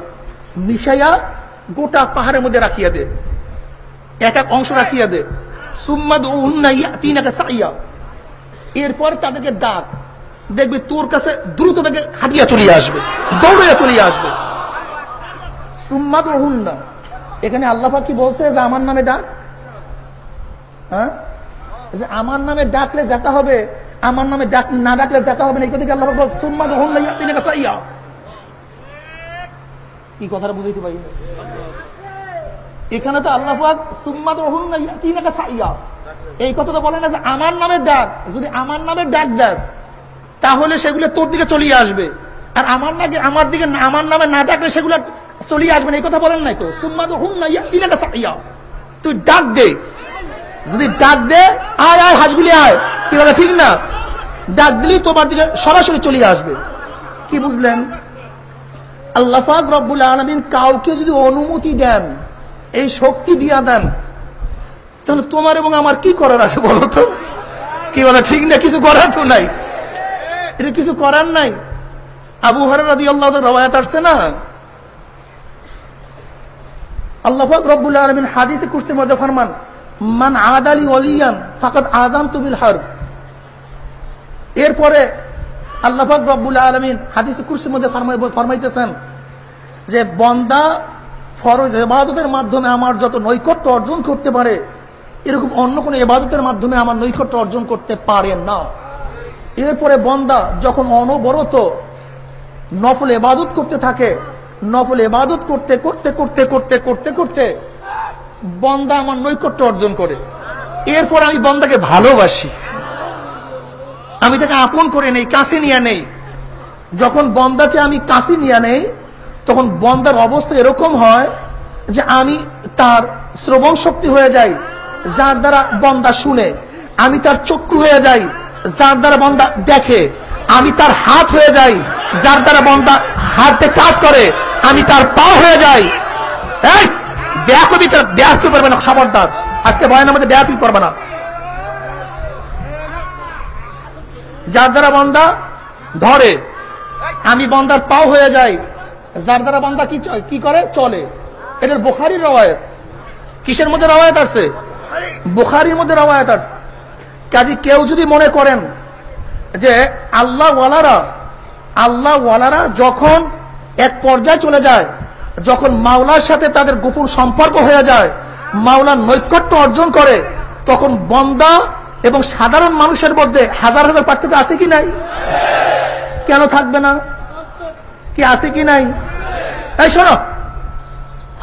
মিশাইয়া গোটা পাহাড়ের মধ্যে রাখিয়া দে। এক এক অংশ রাখিয়া দে। সুম্মাদ সাইয়া। এরপর তাদেরকে ডাক। দেখবে তোর কাছে দ্রুত বেগে হাঁটিয়া চলিয়ে আসবে দৌড়িয়া চলিয়ে আসবে। সুম্মাদ এখানে আল্লাহ কি বলছে যে আমার নামে ডাক? হ্যাঁ? যে আমার নামে ডাকলে যেতে হবে আমার নামে ডাক না ডাকলে যেতে হবে না এই কথা আল্লাহ বলছে, সুম্মা যখন লাইয়া তিনি কাসাইয়া কি কথাটা বুঝাইতে পারি? এখানে তো আল্লাহ কাসাইয়া এই কথাটা বলে না যে আমার নামে ডাক। যদি আমার নামে ডাক দাস, তাহলে সেগুলো তোর দিকে চলিয়ে আসবে। আর আমার নাকি, আমার দিকে আমার নামে না ডাকলে সেগুলো চলিয়ে আসবে না। এই কথা বলেন নাই তো? সুম্মা যখন লাইয়া তিনি কাসাইয়া তুই ডাক দে। যদি ডাক দে, আয় আয়, হাঁসগুলি আয়। কি বলে, ঠিক না। ডাক দিলেই তোমার দিকে সরাসরি চলে আসবে। কি বুঝলেন? আল্লাহাক রব্বুল আলমিন কাউকে যদি অনুমতি দেন, এই শক্তি দিয়া দেন, তাহলে তোমার এবং আমার কি করার আছে বলো তো? কি বলে, ঠিক না, কিছু করার তো নাই। এটা কিছু করার নাই। আবু হরার রাদি আল্লাহ রবায়াত আসছে না? আল্লাহ রব্বুল আলমিন হাদিসে কুর্সির মধ্যে ফরমান, মান আদালি অলিয়ান ফাকাদ আদান তুবিল হার এরপরে আল্লাহ রব্বুল আলমিন হাদিসে কুরসির মধ্যে ফরমাই- ফরমাইতেছেন যে, বন্দা ফরজ এবাদতের মাধ্যমে আমার যত নৈকট্য অর্জন করতে পারে, এরকম অন্য কোনো এবাদতের মাধ্যমে আমার নৈকট্য অর্জন করতে পারে না। এরপরে বন্দা যখন অনবরত নফল এবাদত করতে থাকে, নফল এবাদত করতে করতে করতে করতে করতে করতে বন্দা আমার নৈকট্য অর্জন করে। এরপর আমি বন্দাকে ভালোবাসি। আমি তাকে আপন করে নেই, কাছে নিয়ে নেই। যখন বন্দাকে আমি কাছে নিয়ে নেই, তখন বন্দার অবস্থা এরকম হয় যে আমি তার শ্রবণ শক্তি হয়ে যাই, যার দ্বারা বন্দা শুনে। আমি তার চক্ষু হয়ে যাই, যার দ্বারা বন্দা দেখে। আমি তার হাত হয়ে যাই, যার দ্বারা বন্দা হাতে কাজ করে। আমি তার পা হয়ে যাই। এই ব্যাক কবি ব্যাক করবে না, খবরদার। আজকে বয়ানের মধ্যে ব্যাক করবে না। যার দ্বারা বন্দা ধরে। আমি বন্দার পাও হয়ে যাই। যার দ্বারা বন্দা কি কি করে? চলে। এটার বোখারির রবায়ত কিসের মধ্যে রবায়ত আসছে? বুখারির মধ্যে রবায়ত আসছে। কাজে কেউ যদি মনে করেন যে আল্লাহ ওয়ালারা আল্লাহ ওয়ালারা যখন এক পর্যায়ে চলে যায়, যখন মাওলার সাথে তাদের গোপন সম্পর্ক হয়ে যায়, মাওলার নৈকট্য অর্জন করে, তখন বন্দা এবং সাধারণ মানুষের মধ্যে হাজার হাজার পার্থক্য আছে কি নাই? কেন থাকবে না? কি আছে কি নাই? এই শোনো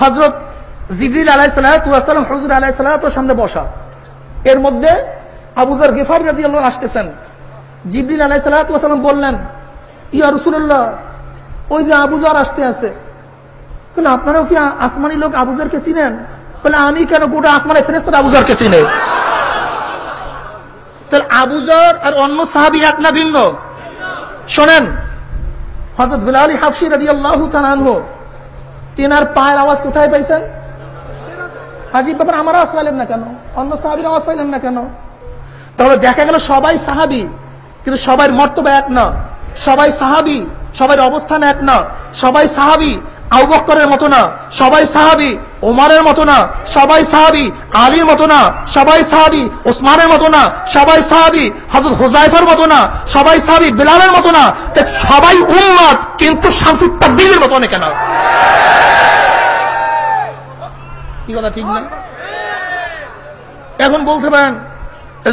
হজরত জিবরিল আলাই সালাম, হজুর আলাই সালাহ সামনে বসা। এর মধ্যে আবুজার গেফার রাজি আল্লাহ আসতেছেন। জিবরিল আলাই সালাম বললেন, ইয়া রসুল্লাহ ওই যে আবুজার আসতে আছে। বলে, আপনারাও কি আসমানি লোক আবুজারকে চিনেন? বলে, আমি কেন গোটা আসমানে ফেরেস্তার আবুজারকে চিনে? তাহলে আবুজার আর অন্য সাহাবি এক না ভিন্ন? শোনেন হজরত বিলাল হাফসি রাজি আল্লাহ তানহ তেনার পায়ের আওয়াজ কোথায় পাইছেন? আজিব ব্যাপার আমার আওয়াজ পাইলেন না কেন? অন্য সাহাবির আওয়াজ পাইলেন না কেন? তাহলে দেখা গেল সবাই সাহাবি, কিন্তু সবার মর্তব্য এক না। সবাই সাহাবি সবার অবস্থান এক না। সবাই সাহাবি আউবক্করের মতো না, সবাই সাহাবি, ওমারের মতো না, সবাই সাহাবি, আলীর মতো না, সবাই সাহাবি, ওসমানের মতো না, সবাই সাহাবি হজরত হোজাইফার মতো না, সবাই সাহাবি, বিলালের মতো না। সবাই উম্মত কিন্তু শামসুদ তাব্বিলের মতো অনেকে না কি কথা, ঠিক না? এখন বলতে পারেন,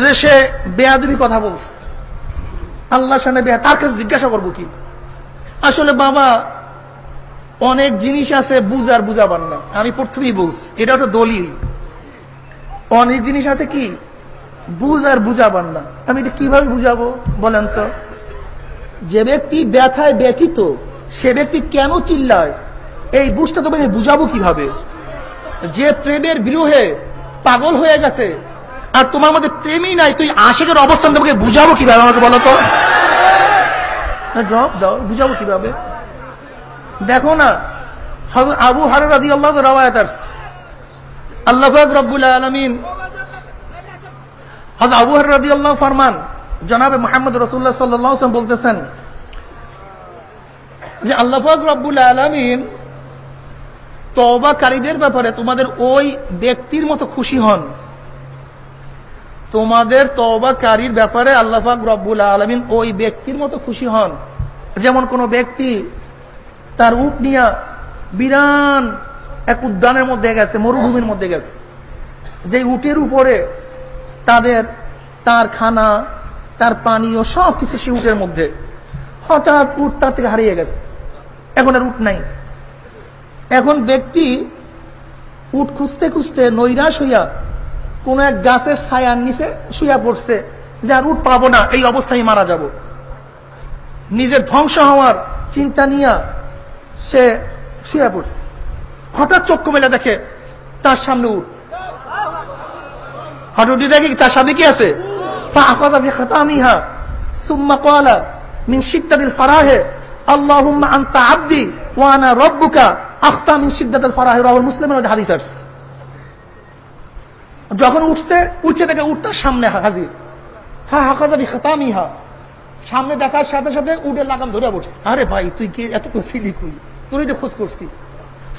যে সে বেয়াদবি কথা বলছে। আল্লাহ সামনে বেয়া, তার কাছে জিজ্ঞাসা করব কি? আসলে বাবা অনেক জিনিস আছে বুঝার বুঝাবার না। আমি প্রথমেই বলছি, এটা একটা দলিল। অনেক জিনিস আছে কি? বুঝ আর বুঝাবার না। আমি এটা কীভাবে বুঝাবো বলেন তো? যে ব্যক্তি ব্যথায় ব্যথিত, সে ব্যক্তি কেন চিল্লায়? এই বুঝটা তোমাকে বুঝাবো কীভাবে? যে প্রেমের বিরোহে পাগল হয়ে গেছে, আর তোমার মধ্যে প্রেমই নাই, তুই আশেকের অবস্থান তোমাকে বুঝাবো কীভাবে আমাকে বলো তো? জবাব দাও, বুঝাবো কীভাবে? দেখো না আবু হারের রাদি আল্লাহ রাওয়ায়াত আসছে আল্লাহ রব্বুল আলামিন হযরত আবু হারের রাদি আল্লাহ ফরমান, জনাবে মুহাম্মদ রাসূলুল্লাহ সাল্লাল্লাহু বলতেছেন যে, আল্লাহ রব্বুল আলামিন তওবাকারীদের ব্যাপারে তোমাদের ওই ব্যক্তির মতো খুশি হন। তোমাদের তওবাকারীর ব্যাপারে আল্লাহ পাক রব্বুল আলামিন ওই ব্যক্তির মতো খুশি হন। যেমন কোন ব্যক্তি তার উট নিয়া বিরান এক উদ্যানের মধ্যে গেছে, মরুভূমির মধ্যে গেছে। যে উটের উপরে তাদের তার খানা, তার পানীয় সব কিছু সে উটের মধ্যে। হঠাৎ উট তার থেকে হারিয়ে গেছে। এখন আর উট নাই। এখন ব্যক্তি উট খুঁজতে খুঁজতে নৈরাশ হইয়া কোন এক গাছের ছায়ার নিচে শুয়া পড়ছে যে আর উট পাবো না, এই অবস্থায় মারা যাব। নিজের ধ্বংস হওয়ার চিন্তা নিয়ে সে শুয়ে পড়ছে। হঠাৎ চক্ষু মেলে দেখে তার সামনে উঠ হাঁটুটি দেখে তার সামনে কি আছে? যখন উঠছে উঠছে থেকে উঠতার সামনে হাজির। সামনে দেখার সাথে সাথে উঠে লাগাম ধরে পড়ছে। আরে ভাই, তুই কি এত ছিলি কুই তুই তো খোঁজ করছি।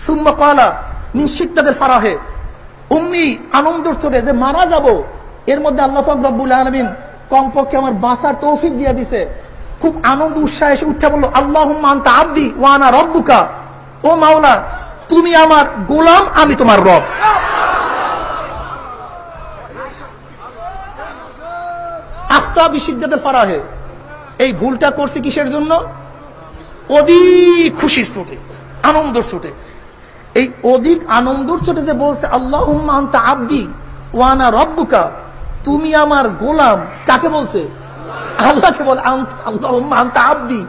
সুম্মা কলা মিন শিদ্দাতের ফারাহে। উম্মি আনন্দর স্তরে যে মারা যাব, এর মধ্যে আল্লাহ রব্বুল আলমিন কমপক্ষে আমার বাঁচার তৌফিক দিয়ে দিছে। খুব আনন্দ উৎসাহ এসে উঠছে বলল আল্লাহ আব্দি ওয়ানা রব্বুকা। ও মাওলা, তুমি আমার গোলাম, আমি তোমার রব। আখতা বিশিদ্ধাতের ফারাহে। এই ভুলটা করছি কিসের জন্য? অধিক খুশির চোটে, আনন্দর এই অধিক আনন্দর যে বলছে আল্লাহ আব্দি ওয়ানা রব্বুকা তুমি আমার গোলাম। কাকে বলছে? আল্লাহকে বলে আল্লাহ আন্তা আব্দি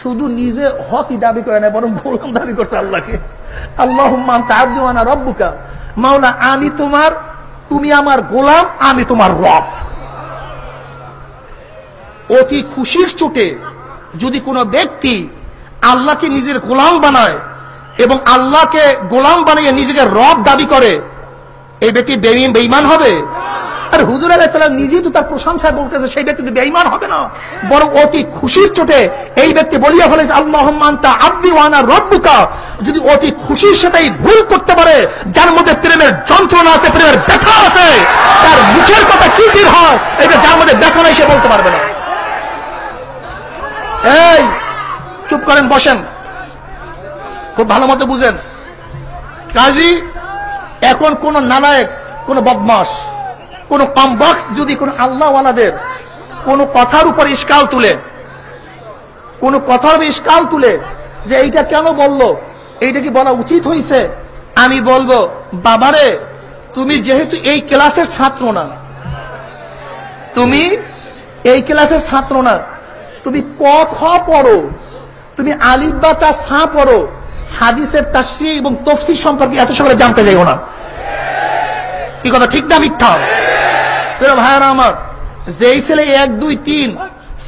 শুধু নিজে হকই দাবি করে না, বরং গোলাম দাবি করছে আল্লাহকে। আল্লাহ আন্তা আব্দি ওয়ানা রব্বুকা মাওলা, আমি তোমার, তুমি আমার গোলাম, আমি তোমার রব। অতি খুশির চোটে যদি কোনো ব্যক্তি আল্লাহকে নিজের গোলাম বানায় এবং আল্লাহকে গোলাম বানিয়ে নিজেকে রব দাবি করে, এই ব্যক্তি বেইমান হবে? আর হুজুর আলাহিসাল্লাম নিজেই তো তার প্রশংসায় বলতেছে, সেই ব্যক্তি তো বেইমান হবে না। বরং অতি খুশির চোটে এই ব্যক্তি বলিয়া ফেলেছে আল্লাহ আব্দি ওয়ানা রব্বুকা। যদি অতি খুশির সাথে ভুল করতে পারে, যার মধ্যে প্রেমের যন্ত্রণা আছে, প্রেমের ব্যথা আছে, তার মুখের কথা কি বের হয়, এটা যার মধ্যে ব্যথা নাই সে বলতে পারবে না। এই, চুপ করেন, বসেন। খুব ভালো মতো বুঝেন। কাজী, এখন কোন নালায়ক, কোন বদমাস কোন কমবক্স যদি কোন আল্লাহওয়ালাদের কোন কথার উপর ইস্কাল তুলে, কোন কথার উপর ইস্কাল তুলে যে এইটা কেন বলল, এইটা কি বলা উচিত হইছে? আমি বলব, বাবারে, তুমি যেহেতু এই ক্লাসের ছাত্র না, তুমি এই ক্লাসের ছাত্র না তুমি ক, খ পড়ো। তুমি আলিফ বা তা সা পড়ো। হাদিসের তাশ্রী এবং তফসির সম্পর্কে এত সকালে জানতে যাইও না। কি কথা, ঠিক না মিথ্যা? ভাইয়ারা আমার, যেই ছেলে এক, দুই, তিন,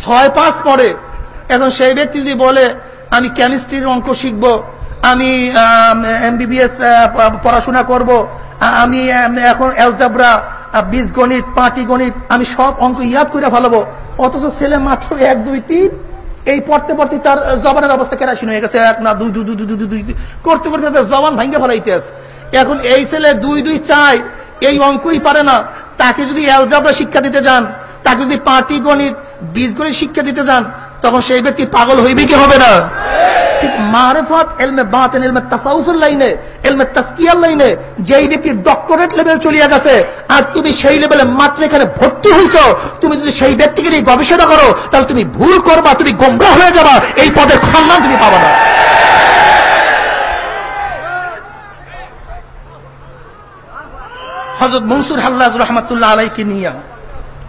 ছয়, পাঁচ পড়ে, এখন সেই ব্যক্তি যদি বলে, আমি কেমিস্ট্রির অঙ্ক শিখব, আমি এমবিবিএস পড়াশোনা করব আমি এখন অ্যালজাবরা বীজ গণিত পাটি গণিত, আমি সব অঙ্ক ইয়াদ করে ফেলাবো। অথচ ছেলে মাত্র এক, দুই, তিন, এই পড়তে পড়তে তার জবানের অবস্থা কেরাসিন হয়ে গেছে। এক না দুই দুই দুই দুই দুই করতে করতে তার জবান ভাঙ্গে ফেলাইতে এখন এই ছেলে দুই দুই চাই এই অঙ্কই পারে না। তাকে যদি অ্যালজাবরা শিক্ষা দিতে যান, তাকে যদি পাটি গণিত বীজ গণিত শিক্ষা দিতে যান তখন সেই ব্যক্তি পাগল হইবে কি হবে না? যেই ডক্টরেট লেভেল চলিয়া গেছে, আর তুমি সেই লেভেলে মাত্র এখানে ভর্তি হইছ, তুমি যদি সেই ব্যক্তিকে নিয়ে গবেষণা করো, তাহলে তুমি ভুল করবা, তুমি গোমরা হয়ে যাবা, এই পদের সম্মান তুমি পাবা না। হজরত মনসুর হাল্লাজ রহমতুল্লাহ আলাইকে নিয়ে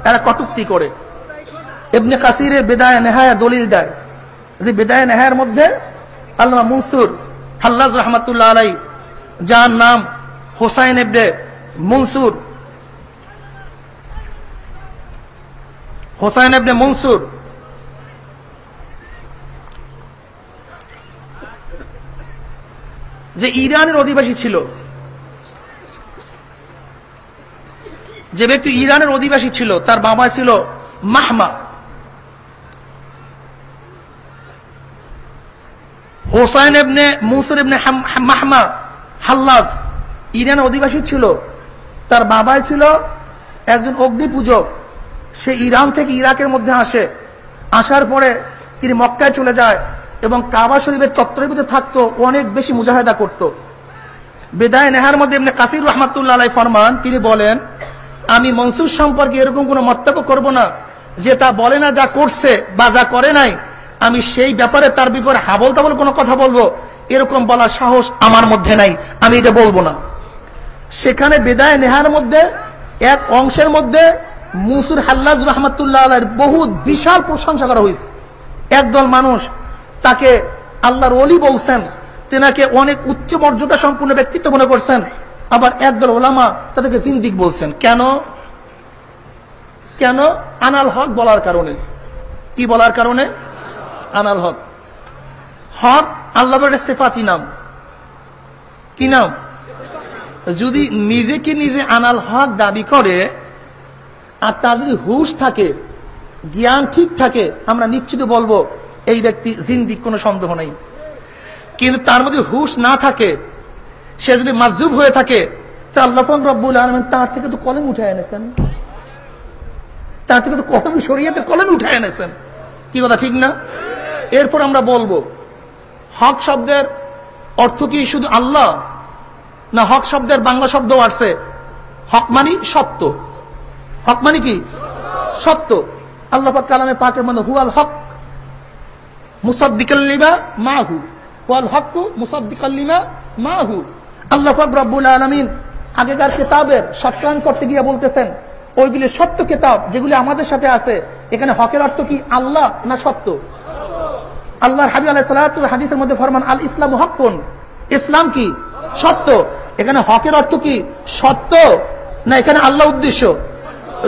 এরা কটুক্তি করে। এমনি কাসিরের বেদায় নেহায়া দলিল দেয়। যে বেদায় নেহায়ের মধ্যে আল্লামা মনসুর হাল্লাজ রহমতুল্লাহ আলাই যার নাম হোসাইন এবনে মনসুর, হোসাইন এবনে মনসুর, যে ইরানের অধিবাসী ছিল। যে ব্যক্তি ইরানের অধিবাসী ছিল, তার বাবা ছিল মাহমা। হোসাইন এবনে মুসুর এবনে মাহমা, হাল্লাজ, ইরানের অধিবাসী ছিল। তার বাবাই ছিল একজন অগ্নি পূজক সে ইরান থেকে ইরাকের মধ্যে আসে। আসার পরে তিনি মক্কায় চলে যায় এবং কাবা শরীফের চত্বরের ভিতরে থাকতো, অনেক বেশি মুজাহেদা করত। বেদায় নেহার মধ্যে এমনি কাসির রহমাতুল্লাহ ফরমান, তিনি বলেন, আমি মনসুর সম্পর্কে এরকম কোন মন্তব্য করব না যে তা বলে না যা করছে বা যা করে নাই। আমি সেই ব্যাপারে তার বিপরে হাবল তাবল কোনো কথা বলব? এরকম বলার সাহস আমার মধ্যে নাই। আমি এটা বলব না। সেখানে বেদায় নেহার মধ্যে, এক অংশের মধ্যে মুসুর হাল্লাজ রহমতুল্লাহ আলের বহু বিশাল প্রশংসা করা হয়েছে। একদল মানুষ তাকে আল্লাহর অলি বলছেন, তেনাকে অনেক উচ্চ মর্যাদা সম্পূর্ণ ব্যক্তিত্ব মনে করছেন, আবার একদল ওলামা তাদেরকে জিন্দিক বলছেন। কেন? কেন? আনাল হক বলার কারণে। কি বলার কারণে? আনাল হক। হক আল্লাহ সেফাতি নাম। কি নাম? যদি নিজেকে নিজে আনাল হক দাবি করে, আর তার যদি হুশ থাকে, জ্ঞান ঠিক থাকে, আমরা নিশ্চিত বলব, এই ব্যক্তি জিন্দিক কোনো সন্দেহ নেই। কিন্তু তার মধ্যে হুশ না থাকে, সে যদি মাজুব হয়ে থাকে, তা আল্লাহ রব্বুল আলমেন তার থেকে তো কলম উঠে এনেছেন। তার থেকে তো কলম শরিয়াতের কলম উঠে এনেছেন। কি কথা ঠিক না? এরপর আমরা বলব, হক শব্দের অর্থ কি শুধু আল্লাহ, না হক শব্দের বাংলা শব্দ আসছে হক মানি সত্য? হক মানি কি? সত্য। আল্লাহ পাক কালামে পাকের মধ্যে হুয়াল হক মুসাদ্দিকাল্লিমা মাহু, হুয়াল হক মুসাদ্দিকাল্লিমা মাহু। আল্লাহ রব্বুল আলামিন আগেকার কিতাবের সত্যায়ন করতে গিয়ে বলতেছেন, ওইগুলি সত্য কিতাব যেগুলি আমাদের সাথে আছে, এখানে হকের অর্থ কি আল্লাহ না সত্য? আল্লাহর হাবি আলাহ সাল্লাহ হাদিসের মধ্যে ফরমান, আল ইসলাম হকুন ইসলাম কি? সত্য। এখানে হকের অর্থ কি? সত্য না এখানে আল্লাহ উদ্দেশ্য?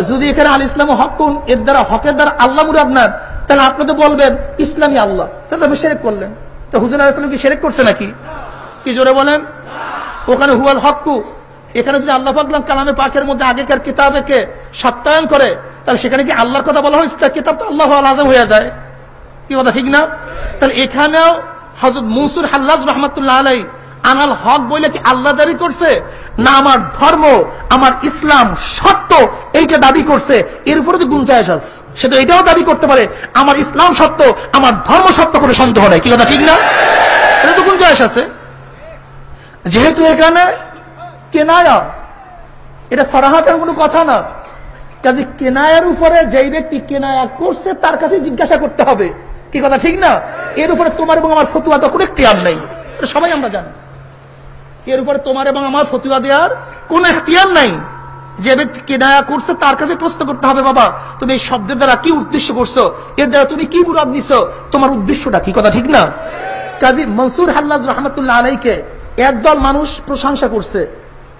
যদি এখানে আল ইসলাম হকুন এর দ্বারা, হকের দ্বারা আল্লাহ মুরে আপনার, তাহলে আপনি তো বলবেন ইসলামী আল্লাহ। তাহলে আপনি সেরেক করলেন। তো হুজুর আলাহিসাম কি সেরেক করছে নাকি? কি জোরে বলেন? ওখানে হুয়াল হক্কু। এখানে যদি আল্লাহ ফাকলাম কালামে পাকের মধ্যে আগেকার কিতাবেকে সত্যায়ন করে, তাহলে সেখানে কি আল্লাহর কথা বলা হয়েছে? তার কিতাব তো আল্লাহ আল আজম হয়ে যায়। কি কথা, ঠিক না? তাহলে এখানেও হজরত মনসুর হাল্লাজ রহমতুল্লাহ আলাই আনাল হক বলে কি আল্লাহ দাবি করছে? না আমার ধর্ম, আমার ইসলাম সত্য এইটা দাবি করছে? এর উপরে তো গুঞ্জায়স আছে সে তো এটাও দাবি করতে পারে, আমার ইসলাম সত্য, আমার ধর্ম সত্য কোনো সন্দেহ নেই। কি কথা, ঠিক না? এটা তো গুঞ্জায়স আছে যেহেতু এখানে কেনায়া, এটা সরাহাতের কোনো কথা না। কাজে কেনায়ার উপরে যেই ব্যক্তি কেনায়া করছে, তার কাছে জিজ্ঞাসা করতে হবে। কি কথা, ঠিক না? এর উপরে তোমার এবং আমার ফতুয়া তো কোনো এখতিয়ার নেই। সবাই আমরা জানি। এর উপরে তোমার এবং আমার ফতুয়া দেওয়ার কোন এখতিয়ার নাই। যে ব্যক্তি কেনায়া করছে, তার কাছে প্রশ্ন করতে হবে, বাবা, তুমি এই শব্দের দ্বারা কি উদ্দেশ্য করছ? এর দ্বারা তুমি কি মুরাদ নিছ? তোমার উদ্দেশ্যটা কি কথা, ঠিক না? কাজী মনসুর হাল্লাজ রহমতুল্লাহ আলাইকে একদল মানুষ প্রশংসা করছে,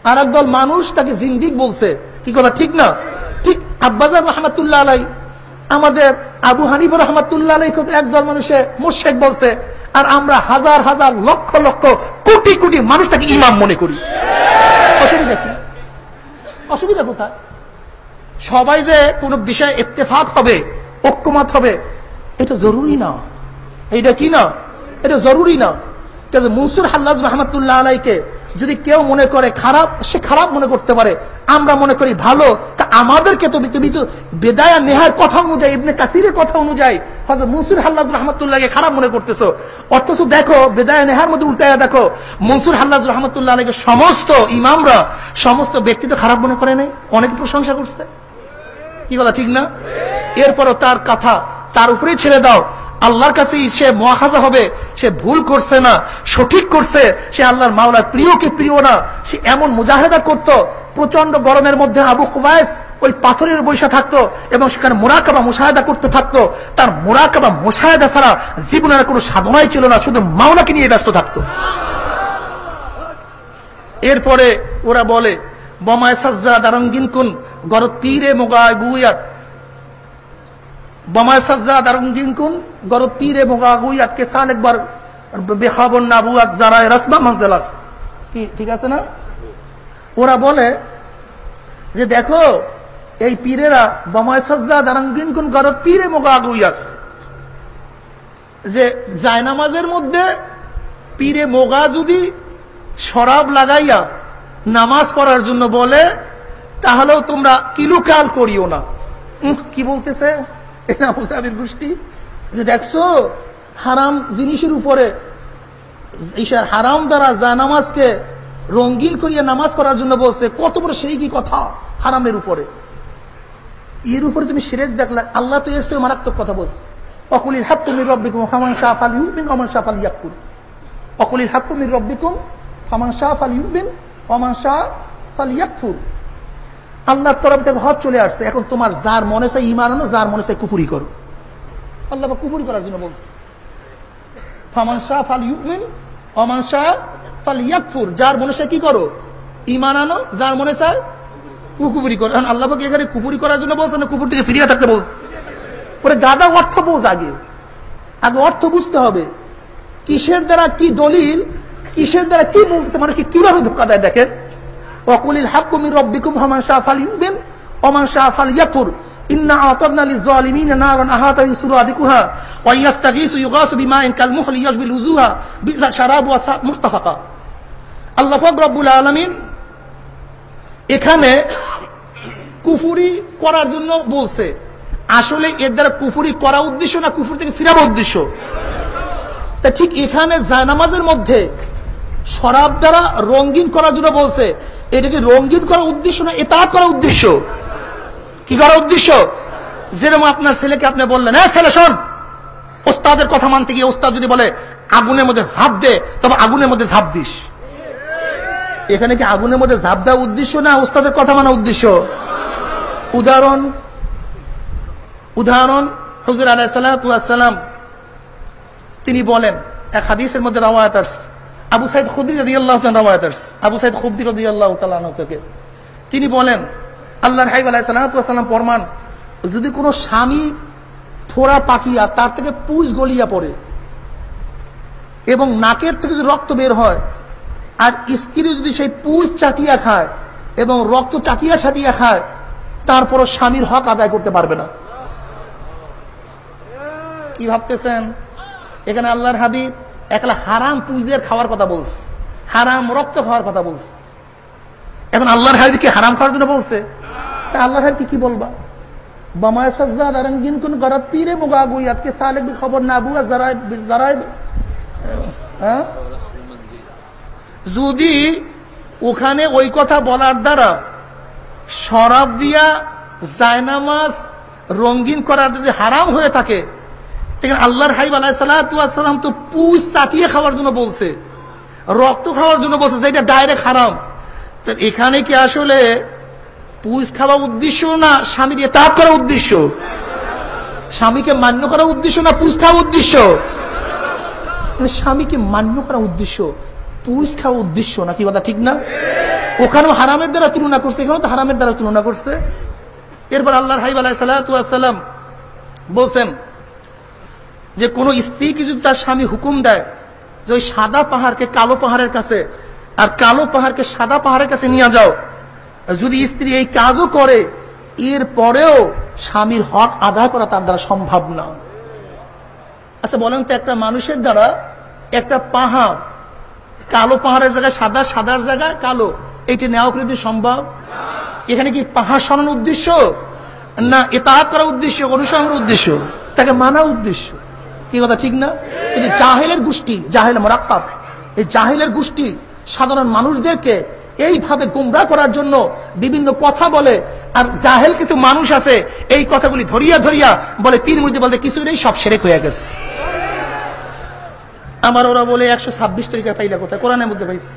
আর একদল মানুষ তাকে জিন্দিক বলছে। কি কথা, ঠিক না? ঠিক আব্বাজার রহমতুল্লাহ আলাই, আমাদের আবু হানিফ রহমতুল্লাহ একদল মানুষে মোর্শেক বলছে, আর আমরা হাজার হাজার লক্ষ লক্ষ কোটি কোটি মানুষ তাকে ইমাম মনে করি। অসুবিধা কি? অসুবিধা কোথায়? সবাই যে কোন বিষয়ে ইত্তেফাক হবে, ঐক্যমত হবে, এটা জরুরি না। এটা কি না? এটা জরুরি না। মনসুর হাল্লাজ রহমতুল্লাহ আলাইকে যদি কেউ মনে করে খারাপ, সে খারাপ মনে করতে পারে। আমরা মনে করি ভালো, তা আমাদেরকে তো বেদায়া নেহার কথা অনুযায়ী, ইবনে কাসিরের কথা অনুযায়ী হয়তো মনসুর হাল্লাজ রহমতুল্লাহকে খারাপ মনে করতেছো। অথচ দেখো, বেদায়া নেহার মধ্যে উল্টায়া দেখো, মনসুর হাল্লাজ রহমতুল্লাহ আলাইকে সমস্ত ইমামরা, সমস্ত ব্যক্তি তো খারাপ মনে করে নাই? অনেক প্রশংসা করছে। কি কথা ঠিক না? এরপরও তার কথা তার উপরেই ছেড়ে দাও। আল্লাহর কাছে সে মহাজা হবে, সে ভুল করছে না, সঠিক করছে, সে আল্লাহর মাওলার প্রিয়কে প্রিয় না, সে এমন মুজাহেদা করত প্রচণ্ড গরমের মধ্যে আবু কুবায়স ওই পাথরের বৈশা থাকতো এবং সেখানে মোরাকাবা মুশাহেদা করতে থাকতো। তার মোরাকাবা মুশাহেদা ছাড়া জীবনের কোনো সাধনাই ছিল না, শুধু মাওলাকে নিয়ে ব্যস্ত থাকতো। এরপরে ওরা বলে, বমায় সাজ্জা দারঙ্গিন কুন, গরত পীরে মোগায় গুয়াত বমায় সাজ্জা দারঙ্গিন কুন গরত পীরে মোগাগুয়াত কে সাল একবার, বেখাবন নাবুয়াত জারায় রসমা মঞ্জেলাস কি, ঠিক আছে না? ওরা বলে যে দেখো, এই পীরেরা বমায় সাজ্জা দারঙ্গিন কুন গরত পীরে মোগাগুয়াত যে জায়নামাজের মধ্যে পীরে মোগা যদি শরাব লাগাইয়া নামাজ পড়ার জন্য বলে, তাহলেও তোমরা কিলুকাল করিও না। কি বলতেছে? গোষ্ঠী, যে দেখছ, হারাম জিনিসের উপরে, ঈশার হারাম দ্বারা যা নামাজকে রঙ্গিন করিয়া নামাজ জন্য বলছে, কত বড় সেই কি কথা, হারামের উপরে। এর উপরে তুমি সিরেক দেখলে, আল্লাহ তো এর সঙ্গে মারাত্মক কথা বলছে। অকুলিল হাক তুমি রব্বিকুম ফামান শাহ আল ইউবিন অমান শাহ আল ইয়াকুর তুমি রব্বিকুম ফামান শাহ আল ইউবিন অমান শাহ আল আল্লাহর তরফ থেকে হজ চলে আসছে। এখন তোমার যার মনে চাই ইমান আনো, যার মনে চাই কুপুরি করো। আল্লাহ কুপুরি করার জন্য বলছে। ফামান শাহ ফাল ইউমিন অমান শাহ ফাল ইয়াকফুর। যার মনে চাই কি করো? ইমান আনো, যার মনে কুকুপুরি করো। এখন কুপুরি করার জন্য বলছে না থেকে ফিরিয়ে থাকতে বলছে। অর্থ বোঝ আগে। আগে অর্থ বুঝতে হবে। কিসের দ্বারা কি দলিল, কিসের দ্বারা কি বলছে মানে কীভাবে ধোকা দেয় দেখেন? অকুলিল হাকুমি রব্বিকুম হমান ইউবেন অমান এখানে কুফুরি করার জন্য বলছে, আসলে এর দ্বারা কুফুরি করা উদ্দেশ্য না কুফুর থেকে ফিরাবো উদ্দেশ্য? তা ঠিক এখানে জায়নামাজের মধ্যে শরাব দ্বারা রঙ্গিন করার জন্য বলছে এটাকে রঙ্গিন করার উদ্দেশ্য না এতাহাত করার উদ্দেশ্য? কি করার উদ্দেশ্য? যেরকম আপনার ছেলেকে আপনি বললেন হ্যাঁ ছেলে, শোন, ওস্তাদের কথা মানতে গিয়ে ওস্তাদ যদি বলে, আগুনের মধ্যে ঝাঁপ দে, তবে আগুনের মধ্যে ঝাঁপ দিস। এখানে কি আগুনের মধ্যে ঝাঁপ দেওয়া উদ্দেশ্য না ওস্তাদের কথা মানা উদ্দেশ্য? উদাহরণ উদাহরণ, হজুর আলাহিসাল্লাম তিনি বলেন, এক হাদিসের মধ্যে রাওয়ায়াত আসছে। আবু সাইদ রাওয়ায়াত আবু সাইদ আল্লাহ থেকে। তিনি বলেন, আল্লাহর হাইব আলাহিসাল্লাম ফরমান, যদি কোনো স্বামী ফোড়া পাকিয়া তার থেকে পুষ গলিয়া পড়ে এবং নাকের থেকে যদি রক্ত বের হয়, আর স্ত্রী যদি সেই পুষ চাটিয়া খায় এবং রক্ত চাটিয়া ছাটিয়া খায়, তারপরও স্বামীর হক আদায় করতে পারবে না। কি ভাবতেছেন? এখানে আল্লাহর হাবিব একলা হারাম পুজের খাওয়ার কথা বলছে, হারাম রক্ত খাওয়ার কথা বলছে। এখন আল্লাহর হাবিব কি হারাম খাওয়ার জন্য বলছে? তা আল্লাহর হাবিব কি বলবা? কোন খবর না হ্যাঁ? যদি ওখানে ওই কথা বলার দ্বারা শরাব দিয়া জায়নামাজ রঙ্গিন করার যদি হারাম হয়ে থাকে আল্লাহর হাইব আলাহিসাল্লাম তো পুষ চাটিয়ে খাওয়ার জন্য বলছে, রক্ত খাওয়ার জন্য বলছে যেটা ডাইরেক্ট হারাম। এখানে কি আসলে পুষ খাওয়া উদ্দেশ্য না স্বামীর তাপ করা উদ্দেশ্য? স্বামীকে মান্য করা উদ্দেশ্য না পুষ খাওয়া উদ্দেশ্য? স্বামীকে মান্য করা উদ্দেশ্য পুষ খাওয়া উদ্দেশ্য নাকি কথা ঠিক না? ওখানেও হারামের দ্বারা তুলনা করছে, এখানেও তো হারামের দ্বারা তুলনা করছে। এরপর আল্লাহর হাইব আলাহিসাল্লাম বলছেন যে কোন স্ত্রীকে যদি তার স্বামী হুকুম দেয় যে ওই সাদা পাহাড়কে কালো পাহাড়ের কাছে, আর কালো পাহাড়কে সাদা পাহাড়ের কাছে নিয়ে যাও, যদি স্ত্রী এই কাজও করে, এর পরেও স্বামীর হক আদায় করা তার দ্বারা সম্ভব না। আচ্ছা বলেন তো একটা মানুষের দ্বারা একটা পাহাড় কালো পাহাড়ের জায়গায় সাদা, সাদার জায়গায় কালো, এটি নেওয়া কিন্তু সম্ভব? এখানে কি পাহাড় সরানোর উদ্দেশ্য? না, এতাহাত করার উদ্দেশ্য, অনুসরণের উদ্দেশ্য, তাকে মানা উদ্দেশ্য। কি কথা, ঠিক না? কিন্তু জাহেলের গোষ্ঠী, জাহেল মরাক্কাব, এই জাহেলের গোষ্ঠী সাধারণ মানুষদেরকে এইভাবে গুমরা করার জন্য বিভিন্ন কথা বলে, আর জাহেল কিছু মানুষ আছে, এই কথাগুলি ধরিয়া ধরিয়া বলে তিন মধ্যে বলতে কিছু নেই সব সেরেক হয়ে গেছে। আমার ওরা বলে, একশো ছাব্বিশ তরিকা পাইলা কোথায়? কোরআনের মধ্যে পাইছি।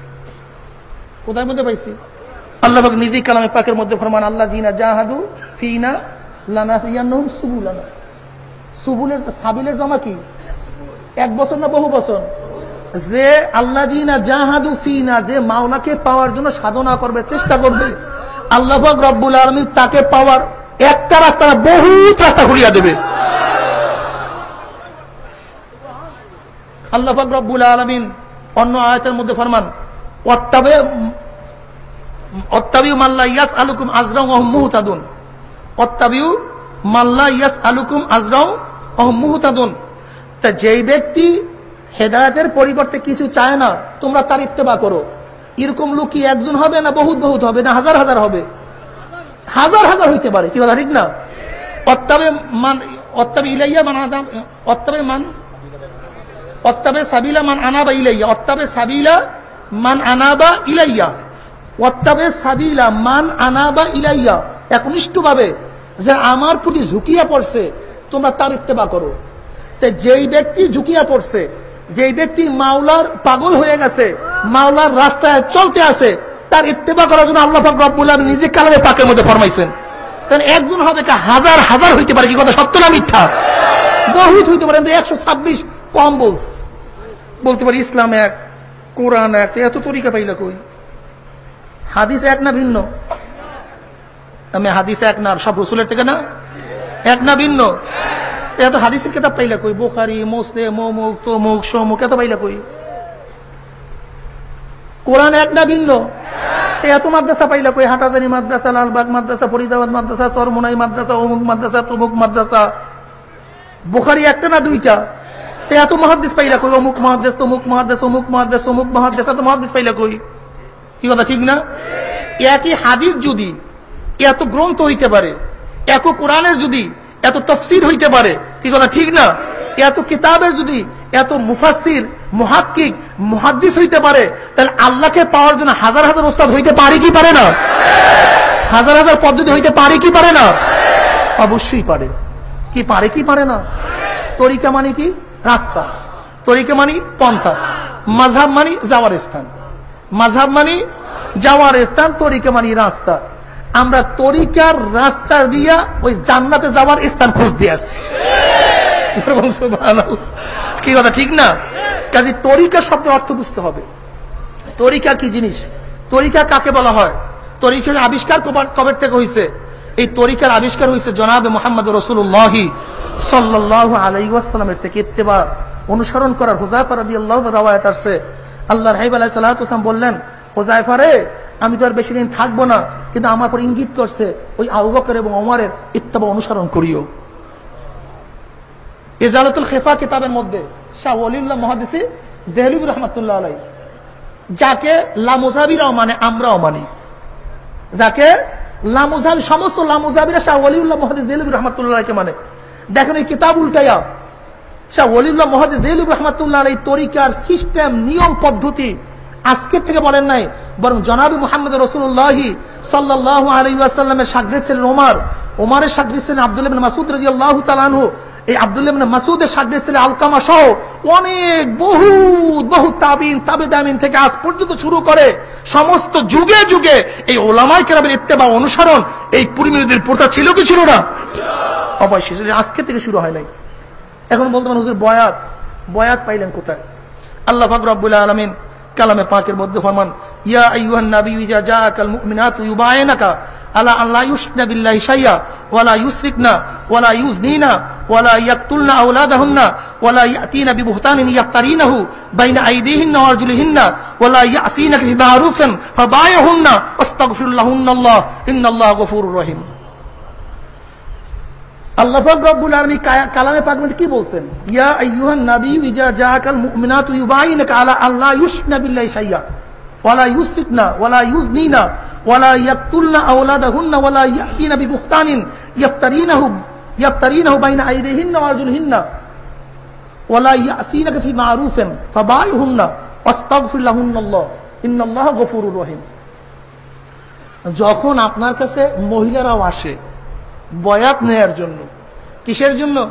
কোথায় মধ্যে পাইছি? আল্লাহ নিজেই কালামে পাকের মধ্যে ফরমান আল্লাহ জিনা জাহাদু ফিনা লানা সুবুলানা। সুবুলের সাবিলের জমা কি? এক বছর না বহু বছর? যে আল্লাহ জাহাদু ফিনা, যে মাওলাকে পাওয়ার জন্য সাধনা করবে, চেষ্টা করবে, আল্লাহ রব্বুল আলমী তাকে পাওয়ার একটা রাস্তা না, বহুত রাস্তা খুলিয়া দেবে। আল্লাহ রব্বুল আলমিন অন্য আয়তের মধ্যে ফরমান মাল্লা ইয়াস আলুকুম আজরাউ মুহতাদুন। মাল্লা ইয়াস আলুকুম আজরাউ মুহতাদুন। তা যেই ব্যক্তি হেদায়তের পরিবর্তে কিছু চায় না, তোমরা তার ইত্তেবা করো। এরকম লোক কি একজন হবে না বহুত বহুত হবে, না হাজার হাজার হবে? হাজার হাজার হইতে পারে, কি কথা ঠিক না? অত্তাবে মান, অত্তাবে ইলাইয়া মান আদাম অত্তাবে মান, অত্তাবে সাবিলা মান আনাবা ইলাইয়া, অত্তাবে সাবিলা মান আনাবা ইলাইয়া। অত্তাবে সাবিলা মান আনাবা ইলাইয়া একনিষ্ঠ ভাবে যে আমার প্রতি ঝুঁকিয়া পড়ছে, তোমরা তার ইত্তেবা করো। তো যেই ব্যক্তি ঝুঁকিয়া পড়ছে, যেই ব্যক্তি মাওলার পাগল হয়ে গেছে, মাওলার রাস্তায় চলতে আছে, তার ইত্তেবা করার জন্য আল্লাহ রব্বুল নিজে কালামে পাকের মধ্যে ফরমাইছেন। একজন হবে হাজার হাজার হইতে পারে, কি কথা সত্য না মিথ্যা? বহুত হইতে পারে একশো ছাব্বিশ কম বলস বলতে পারি ইসলাম এক, কোরআন এক, এত তরিকা পাইলা কই? হাদিস এক না ভিন্ন? আমি হাদিস এক না, সব রসুলের থেকে না? এক না ভিন্ন? এত হাদিসের কিতাব পাইলা কই? বোখারি মোসলে মৌমুক তমুক, সমুক এত পাইলা কই? কোরআন এক না ভিন্ন? এত মাদ্রাসা পাইলা কই? হাটাজারি মাদ্রাসা, লালবাগ মাদ্রাসা, ফরিদাবাদ মাদ্রাসা, সরমুনাই মাদ্রাসা, অমুক মাদ্রাসা, তমুক মাদ্রাসা। বোখারি একটা না দুইটা? এত মহাদ্দেশ পাইলা কই? অমুক মহাদ্দেশ, তমুক মহাদ্দেশ, অমুক মহাদ্দেশ অমুক মহাদ্দেশ এত মহাদ্দেশ পাইলা কই? কি কথা, ঠিক না? একই হাদিস যদি এত গ্রন্থ হইতে পারে এক কোরআনের যদি এত তফসির হইতে পারে, কি কথা ঠিক না? এত কিতাবের যদি এত মুফাসির মুহাক্কিক, মুহাদ্দিস হইতে পারে, তাহলে আল্লাহকে পাওয়ার জন্য হাজার হাজার ওস্তাদ হইতে পারে কি পারে না? হাজার হাজার পদ্ধতি হইতে পারে কি পারে না? অবশ্যই পারে। কি পারে কি পারে না? তরিকা মানে কি? রাস্তা। তরিকা মানে পন্থা। মাঝহাব মানে যাওয়ার স্থান। মাঝহাব মানে যাওয়ার স্থান, তরিকা মানে রাস্তা। আমরা তরিকার রাস্তা দিয়া ওই জান্নাতে যাওয়ার স্থান খুঁজ দিয়ে আসছি কি কথা, ঠিক না? কাজে তরিকা শব্দের অর্থ বুঝতে হবে। তরিকা কি জিনিস? তরিকা কাকে বলা হয়? তরিকার আবিষ্কার কবে থেকে হয়েছে এই তরিকার আবিষ্কার হয়েছে জনাবে মোহাম্মদ রসুল্লাহ সাল্লাহ আলাইসালামের থেকে। ইত্তেবা অনুসরণ করার হোজাফার আদি আল্লাহ রাওয়ায়ত আসছে আল্লাহ রাহিব আলাহ সাল্লাহাম বললেন হোজাইফারে আমি তো আর বেশি দিন থাকব না, কিন্তু আমার পর ইঙ্গিত করছে, ওই আবুবকর এবং অমরের ইত্তেবা অনুসরণ করিও। ইজালতুল খেফা কিতাবের মধ্যে শাহ অলিউল্লাহ মহাদিসি দেহলিব রহমতুল্লাহ আলাই যাকে লামুজাবিরাও মানে আমরাও মানি। যাকে লামুজাবি, সমস্ত লামুজাবিরা শাহ অলিউল্লাহ মহাদিস দেহলিব রহমতুল্লাহকে মানে। দেখেন এই কিতাব উল্টাইয়া শাহ অলিউল্লাহ মহাদিস দেহলিব রহমতুল্লাহ আলাই তরিকার সিস্টেম নিয়ম, পদ্ধতি আজকের থেকে বলেন নাই, বরং জনাবি মোহাম্মদ রসুল্লাহি সাল্লাহ আলাইসাল্লামের সাগরেদ ছিলেন ওমার। ওমারের সাগরেদ ছিলেন আবদুল্লাহ মাসুদ রাজি আল্লাহ তালানহু এই আবদুল্লাহ মাসুদের সাগরেদ ছিলেন আলকামা সহ অনেক বহু বহু তাবিন তাবে দামিন থেকে আজ পর্যন্ত শুরু করে সমস্ত যুগে যুগে এই ওলামাই কেরামের ইত্তেবা অনুসরণ, এই পরিমিতির প্রথা ছিল কি ছিল না? অবশ্যই আজকে থেকে শুরু হয় নাই। এখন বলতে পারেন, হুজুর বয়াত বয়াত পাইলেন কোথায়? আল্লাহ ফাকর রব্বুল্লাহ আলমিন কালামে পাকের মধ্যে ফরমান, ইয়া আইয়ুহান নবী, ইজা জাআকাল মুমিনাতু ইউবায়িনাকা আলা আল্লা ইউশরিকনা বিল্লাহি শাইয়া ওয়ালা ইউশরিকনা ওয়ালা ইউজনিনা ওয়ালা ইয়াকতুলনা আওলাদাহুন্না ওয়ালা ইয়াতিনা বিবুহতানিন ইয়াফতারিনাহু বাইনা আইদিহিন্না ওয়া আরজুলিহিন্না ওয়ালা ইয়াসিনাকা বিমারুফিন ফাবায়হুন্না, ওয়াস্তাগফিরুল্লাহুন্নাল্লাহ, ইন্নাল্লাহা রহিম। আল্লাহ রব্বুল আলমী কালামে পাক মধ্যে কি বলছেন ইয়া আইয়ুহান নবী ইজা জাআকাল মুমিনাতু ইউবাইনাকা আলা আল্লাহ ইউশরিকনা বিল্লাহি শাইয়া ওয়ালা ইউশরিকনা ওয়ালা ইউজনিনা ওয়ালা ইয়াকতুলনা আওলাদাহুন্না ওয়ালা ইয়াতিনা বিবুহতানিন ইয়াফতারিনাহু ইয়াফতারিনাহু বাইনা আইদিহিন্না ওয়া আরজুলিহিন্না ওয়ালা ইয়াসিনাকা ফি মারুফিন ফাবাইহুন্না ওয়াস্তাগফির লাহুন্নাল্লাহ ইন্নাল্লাহা গফুরুর রহিম যখন আপনার কাছে মহিলারাও আসে বয়াত নেয়ার জন্য। কিসের জন্য?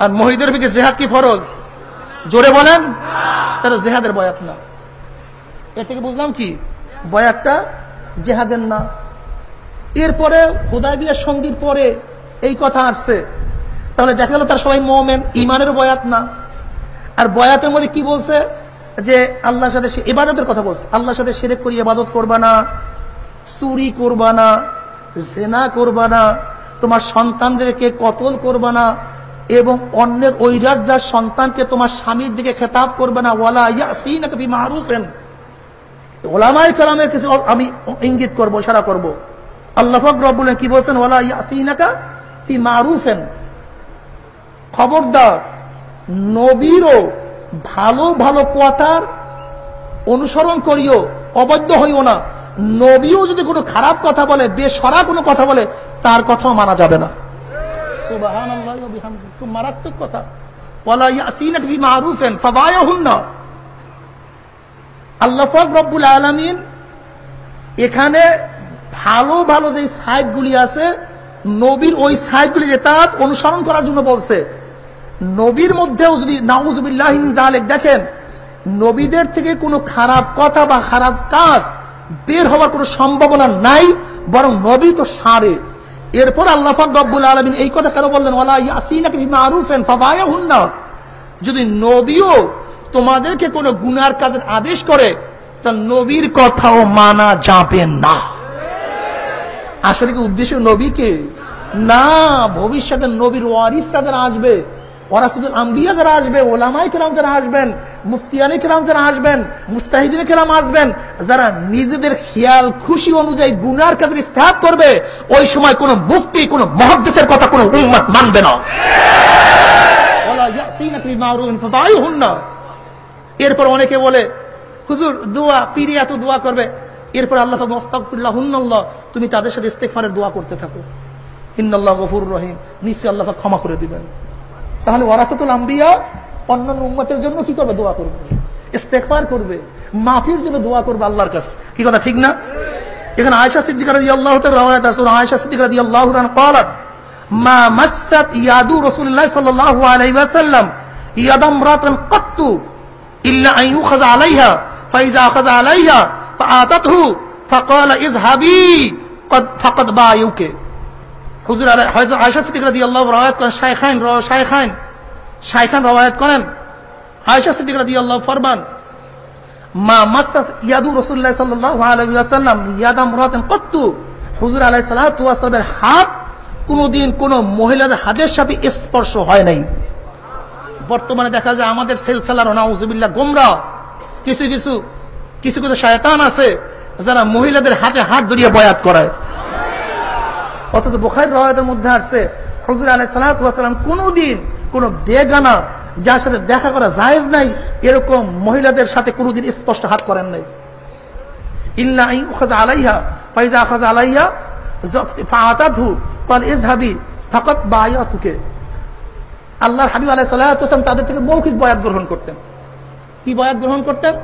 আর মহিদের দিকে জেহাদ কি ফরজ? জোরে বলেন। তারা জেহাদের বয়াত না। এর থেকে বুঝলাম কি? বয়াতটা জেহাদের না। এরপরে হুদায় বিয়ার সন্ধির পরে এই কথা আসছে। তাহলে দেখা গেল তার সবাই মোমেন ইমানের বয়াত না। আর বয়াতের মধ্যে কি বলছে? যে আল্লাহর সাথে এবাদতের কথা বলছে। আল্লাহর সাথে সেরেক করি এবাদত করবা না, চুরি করবা না। জেনা করবা না, তোমার সন্তানদেরকে কতল করবা না, এবং অন্যের ঐরার যার সন্তানকে তোমার স্বামীর দিকে খেতাব করবে না ফি ওলামাই কালামের কিছু আমি ইঙ্গিত করব সারা করব। আল্লাহ কি বলছেন? মারুফিন। খবরদার, নবীরও ভালো ভালো কথার অনুসরণ করিও অবৈধ হইও না। নবীও যদি কোনো খারাপ কথা বলে বেসরা কোনো কথা বলে তার কথাও মানা যাবে না। মারাত্মক কথা। আল্লাহ রব্বুল আলমিন এখানে ভালো ভালো যে সাইটগুলি আছে নবীর ওই সাইডগুলি এতাত অনুসরণ করার জন্য বলছে। নবীর মধ্যেও যদি নাউজুবিল্লাহিন জালেক দেখেন নবীদের থেকে কোনো খারাপ কথা বা খারাপ কাজ বের হওয়ার কোনো সম্ভাবনা নাই, বরং নবী তো সারে। এরপর আল্লাহ রব্বুল আলমিন এই কথা কেন বললেন? যদি নবীও তোমাদেরকে কোনো গুনার কাজের আদেশ করে, তা নবীর কথাও মানা যাবে না। আসলে কি উদ্দেশ্য নবীকে? না, ভবিষ্যতে নবীর ওয়ারিস তাদের আসবে। আম্বিয়া যারা আসবে ওলামাই কেরাম যারা আসবেন, মুফতিয়ানি কেরাম যারা আসবেন, মুস্তাহিদিন কেরাম আসবেন, যারা নিজেদের খেয়াল, খুশি অনুযায়ী গুনার কাজের ইস্তেহাত করবে, ওই সময় মহাদ্দেশের কথা মানবে না। এরপর অনেকে বলে, হুজুর, দোয়া পিরিয়া তো দোয়া করবে। এরপর আল্লাহ তুমি তাদের সাথে ইস্তেকফারের দোয়া করতে থাকো। ইন্নাল্লাহ গফুর রহিম। নিশ্চয় আল্লাহ ক্ষমা করে দিবেন। তাহলে ওরাসাতুল আম্বিয়া অন্যান্য উম্মতের জন্য কি করবে দোয়া করবে ইস্তেকফার করবে মাফির জন্য দোয়া করবে আল্লাহর কাছে কি কথা ঠিক না এখানে আয়সা সিদ্দিকা রাদিয়াল্লাহু তাআলা রাওয়ায়াত আছে আয়েশা সিদ্দিকা রাদিয়াল্লাহু তাআলা قالت ما مست يد رسول الله صلى الله عليه وسلم يد امرأة قط إلا أن يؤخذ عليها فإذا أخذ عليها فآتته فقال اذهبي قد فقد بايوك হুজুর আয়সা সিদ্দিক রাদিয়াল্লাহু রাওয়ায়াত করেন শাইখাইন শাইখাইন শাইখান রাওয়ায়াত করেন। আয়সা সিদ্দিক রাদিয়াল্লাহু ফরমান, মা মাসাস ইয়াদু রাসূলুল্লাহ সাল্লাল্লাহু আলাইহি ওয়াসাল্লাম ইয়াদা মুরাতান কত্তু। হুজুর আলাইহিস সালাতু ওয়াসাল্লামের হাত কোনদিন কোন মহিলার হাতের সাথে স্পর্শ হয় নাই। বর্তমানে দেখা যায় আমাদের সেলসালার নাউজুবিল্লাহ গোমরা। কিছু কিছু কিছু কিছু শয়তান আছে যারা মহিলাদের হাতে হাত ধরিয়ে বয়াত করায়। অথচ বোখারি রওয়ায়তের মধ্যে আসছে, হজুর আলাই সালাম কোনদিন কোন বেগানা যার সাথে দেখা করা জায়েজ নাই, এরকম মহিলাদের সাথে কোনদিন স্পষ্ট হাত করেন নাই। আলাইহা ফাকাত আল্লাহর তাদের থেকে মৌখিক গ্রহণ করতেন। কি গ্রহণ করতেন?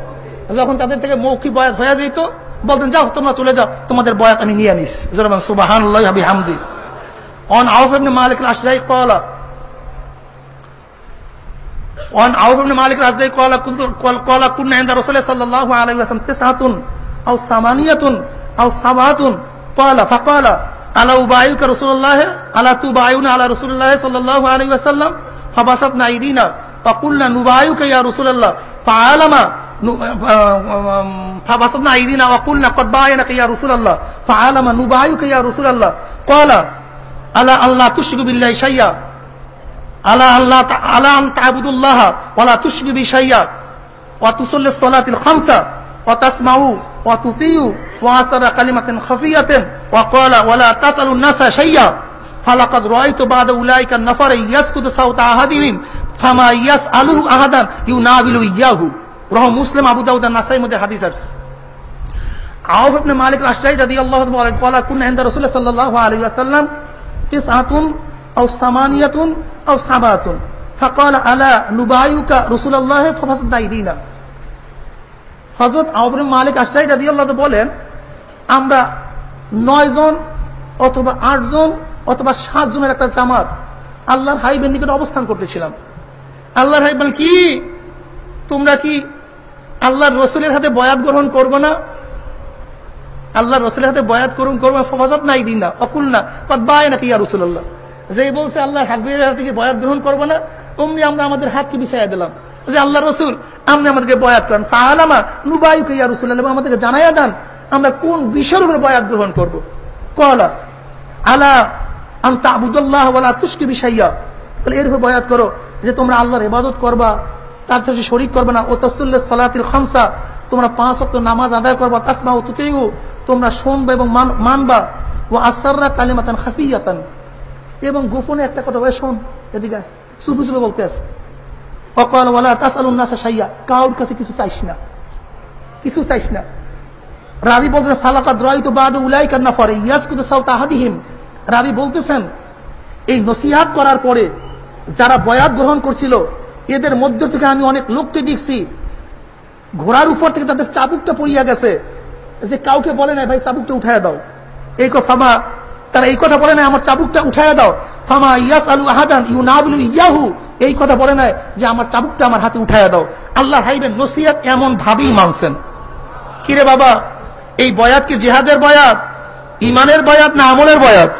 যখন তাদের থেকে মৌখিক বয়াত হয়ে যেত বলতেন যাও তোমরা চলে যাও তোমাদের বয়াত আমি নিয়ে নিস সুবাহান হামদি অন আউফ ইবনে মালিক আশজাই قال وعن عوف بن مالك الأزدي قال كنت قال كنا عند رسول الله صلى الله عليه وسلم تسعة أو ثمانية أو سبعة قال فقال ألا أبايعك رسول الله ألا تبايعون على رسول الله صلى الله عليه وسلم فبسطنا أيدينا فقلنا نبايعك يا رسول الله فعلم فبسطنا أيدينا وقلنا قد بايعنك يا رسول الله. فعلم نبايعك يا رسول الله. قال ألا الله تشرك بالله شيئا؟ ألا الله ألا أن تعبد الله ولا تشرك به شيئا؟ وتصلي الصلاة الخمسة وتسمعوا وتطيعوا وأسر كلمة خفية وقال ولا تسألوا الناس شيئا. فلقد رأيت بعد أولئك النفر يسكت صوت أحدهم فما يسأله أحدا ينابل إياه. রহ মুসলিম আবু দাউদ নাসাই মধ্যে হাদিস আসছে। আউফ ইবনে মালিক রাশাই রাদিয়াল্লাহু আনহু বলেন ক্বালা কুননা ইনদা রাসূলুল্লাহ সাল্লাল্লাহু আলাইহি ওয়াসাল্লাম তিসআতুন আও সামানিয়াতুন আও সাবাতুন। ফাকাল, আলা নুবাইউকা রাসূলুল্লাহ ফাসাদাইদিনা হযরত আউফ ইবনে মালিক রাশাই রাদিয়াল্লাহু বলেন, আমরা নয় জন অথবা আট জন অথবা সাত জনের একটা জামাত আল্লাহর হাইবের নিকট অবস্থান করতেছিলাম। আল্লাহর হাইব কি? তোমরা কি আল্লাহর রসুলের হাতে বয়াত গ্রহণ করব না। আল্লাহর রসুলের হাতে বয়াত করুন, করব ফফাজাত নাই দিন না, অকুল না। বায় নাকি ইয়া রসুল্লাহ যে বলছে আল্লাহর হাবিবের হাত থেকে বয়াত গ্রহণ করব না, অমনি আমরা আমাদের হাতকে বিছাইয়া দিলাম। যে আল্লাহ রসুল, আপনি আমাদেরকে বয়াত করেন। ফাহালামা নুবায়ুকে ইয়া রসুল্লাহ আমাদেরকে জানাইয়া দেন, আমরা কোন বিষয়ের উপরে বয়াত গ্রহণ করব? কলা, আলা আম তাবুদুল্লাহ ওয়ালা তুষ্কি বিষাইয়া তাহলে এর উপর বয়াত করো যে তোমরা আল্লাহর ইবাদত করবা তার সাথে শরিক করবে না। ও তসুল্লাহ সালাতিল খামসা, তোমরা পাঁচ অক্ট নামাজ আদায় করবা তাসমা ও তুতেও তোমরা শুনবা এবং মানবা। ও আসাররা কালিমাতান খাফিয়াতান। এবং গোপনে একটা কথা, ওই শোন এদিকে সুফি সুফি বলতে আছে। অকাল ওয়ালা তাসালুন নাসা সাইয়া কাউর কাছে কিছু চাইস না। কিছু চাইস না। রাবি বলতেছেন ফালাকাদ রয় তো বাদ উলাই কান্না পরে ইয়াস কুতু সাউ তাহাদিহিম রাবি বলতেছেন, এই নসিহাত করার পরে যারা বয়াত গ্রহণ করছিল এদের মধ্য থেকে আমি অনেক লোককে দেখছি। ঘোড়ার উপর থেকে তাদের চাবুকটা পড়িয়া গেছে। যে কাউকে বলে নাই, ভাই, চাবুকটা উঠায় দাও। এই ফামা, তারা এই কথা বলে না আমার চাবুকটা উঠায় দাও। ফামা ইয়াস আলু আহাদান ইউ নাবলু ইয়াহু। এই কথা বলে নাই যে, আমার চাবুকটা আমার হাতে উঠায় দাও। আল্লাহ হাইবেন নসিয়াত এমন ভাবেই মানছেন। কিরে বাবা? এই বয়াত কি জেহাদের বয়াত? ইমানের বয়াত না আমলের বয়াত?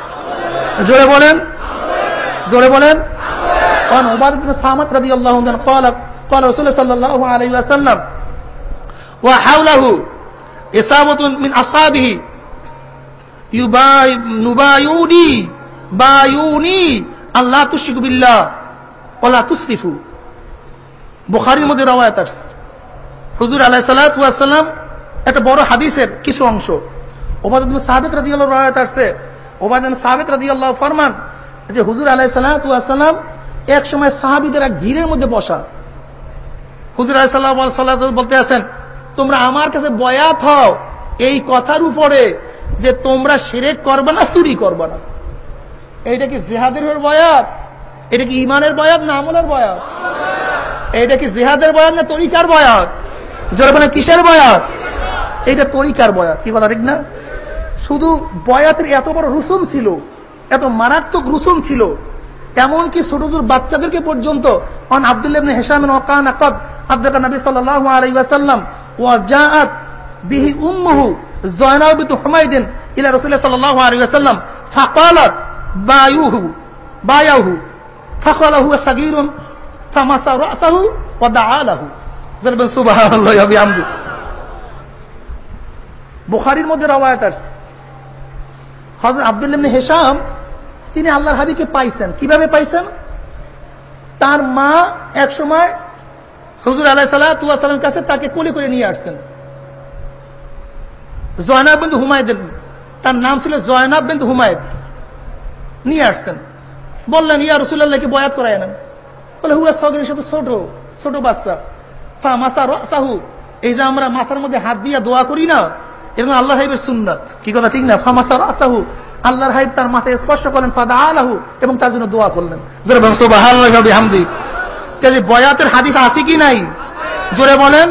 জোরে বলেন। জোরে বলেন। قال عبادة بن صامت رضي الله عنه قال قال رسول الله صلى الله عليه وسلم وحوله إصابة من أصحابه নুবায়ুনি বায়ুনি আল্লাহ তুশরিকু বিল্লাহ ওলা তুসরিফু বুখারীর মধ্যে রওয়ায়াত আসছে হুজুর আলাইহিস সালাতু ওয়াস সালাম একটা বড় হাদিসের কিছু অংশ ওবাদ ইবনে সাবিত রাদিয়াল্লাহু রওয়ায়াত আসছে ওবাদ ইবনে সাবিত রাদিয়াল্লাহু ফরমান যে হুজুর আলাইহিস সালাতু ওয়াস সালাম এক সময় সাহাবিদের এক ভিড়ের মধ্যে বসা। হুজুর বলতে আছেন, তোমরা আমার কাছে বয়াত হও এই কথার উপরে যে তোমরা সেরেক করবে না, চুরি করবে না। এইটা কি জেহাদের বয়াত? এটা কি ইমানের বয়াত না আমলের বয়াত? এইটা কি জেহাদের বয়াত না তরিকার বয়াত? যারা মানে কিসের বয়াত? এইটা তরিকার বয়াত, কি কথা ঠিক না? শুধু বয়াতের এত বড় রুসুম ছিল, এত মারাত্মক রুসুম ছিল এমনকি ছোট ছোট বাচ্চাদেরকে পর্যন্ত আব্দুল মধ্যে রওয়ায়াত আছে ইবনে হিশাম তিনি আল্লাহর হাবিবকে পাইছেন। কীভাবে পাইছেন? তার মা এক সময় হুজুর সালাতু কাছে তাকে কোলে করে নিয়ে আসছেন। জয়নাব বিন্দু হুমায়ুদ তার নাম ছিল জয়নাব বিন্দু হুমায়ুদ। নিয়ে আসছেন। বললেন, ইয়া রসুল্লাহকে বয়াত করায় নেন। বলে, হুয়া সগরের সাথে ছোট ছোট বাচ্চা। ফা মাসা রাসাহু। এই যে আমরা মাথার মধ্যে হাত দিয়ে দোয়া করি না, এরকম আল্লাহ হাইবের সুন্নাত। কি কথা, ঠিক না? ফামাসা রাসাহু। আল্লাহর হাইব তার মাথায় স্পর্শ করলেন ফাদা আলাহু এবং তার জন্য দোয়া করলেন। বয়াতের হাদিস আছে কি নাই? জোরে বলেন।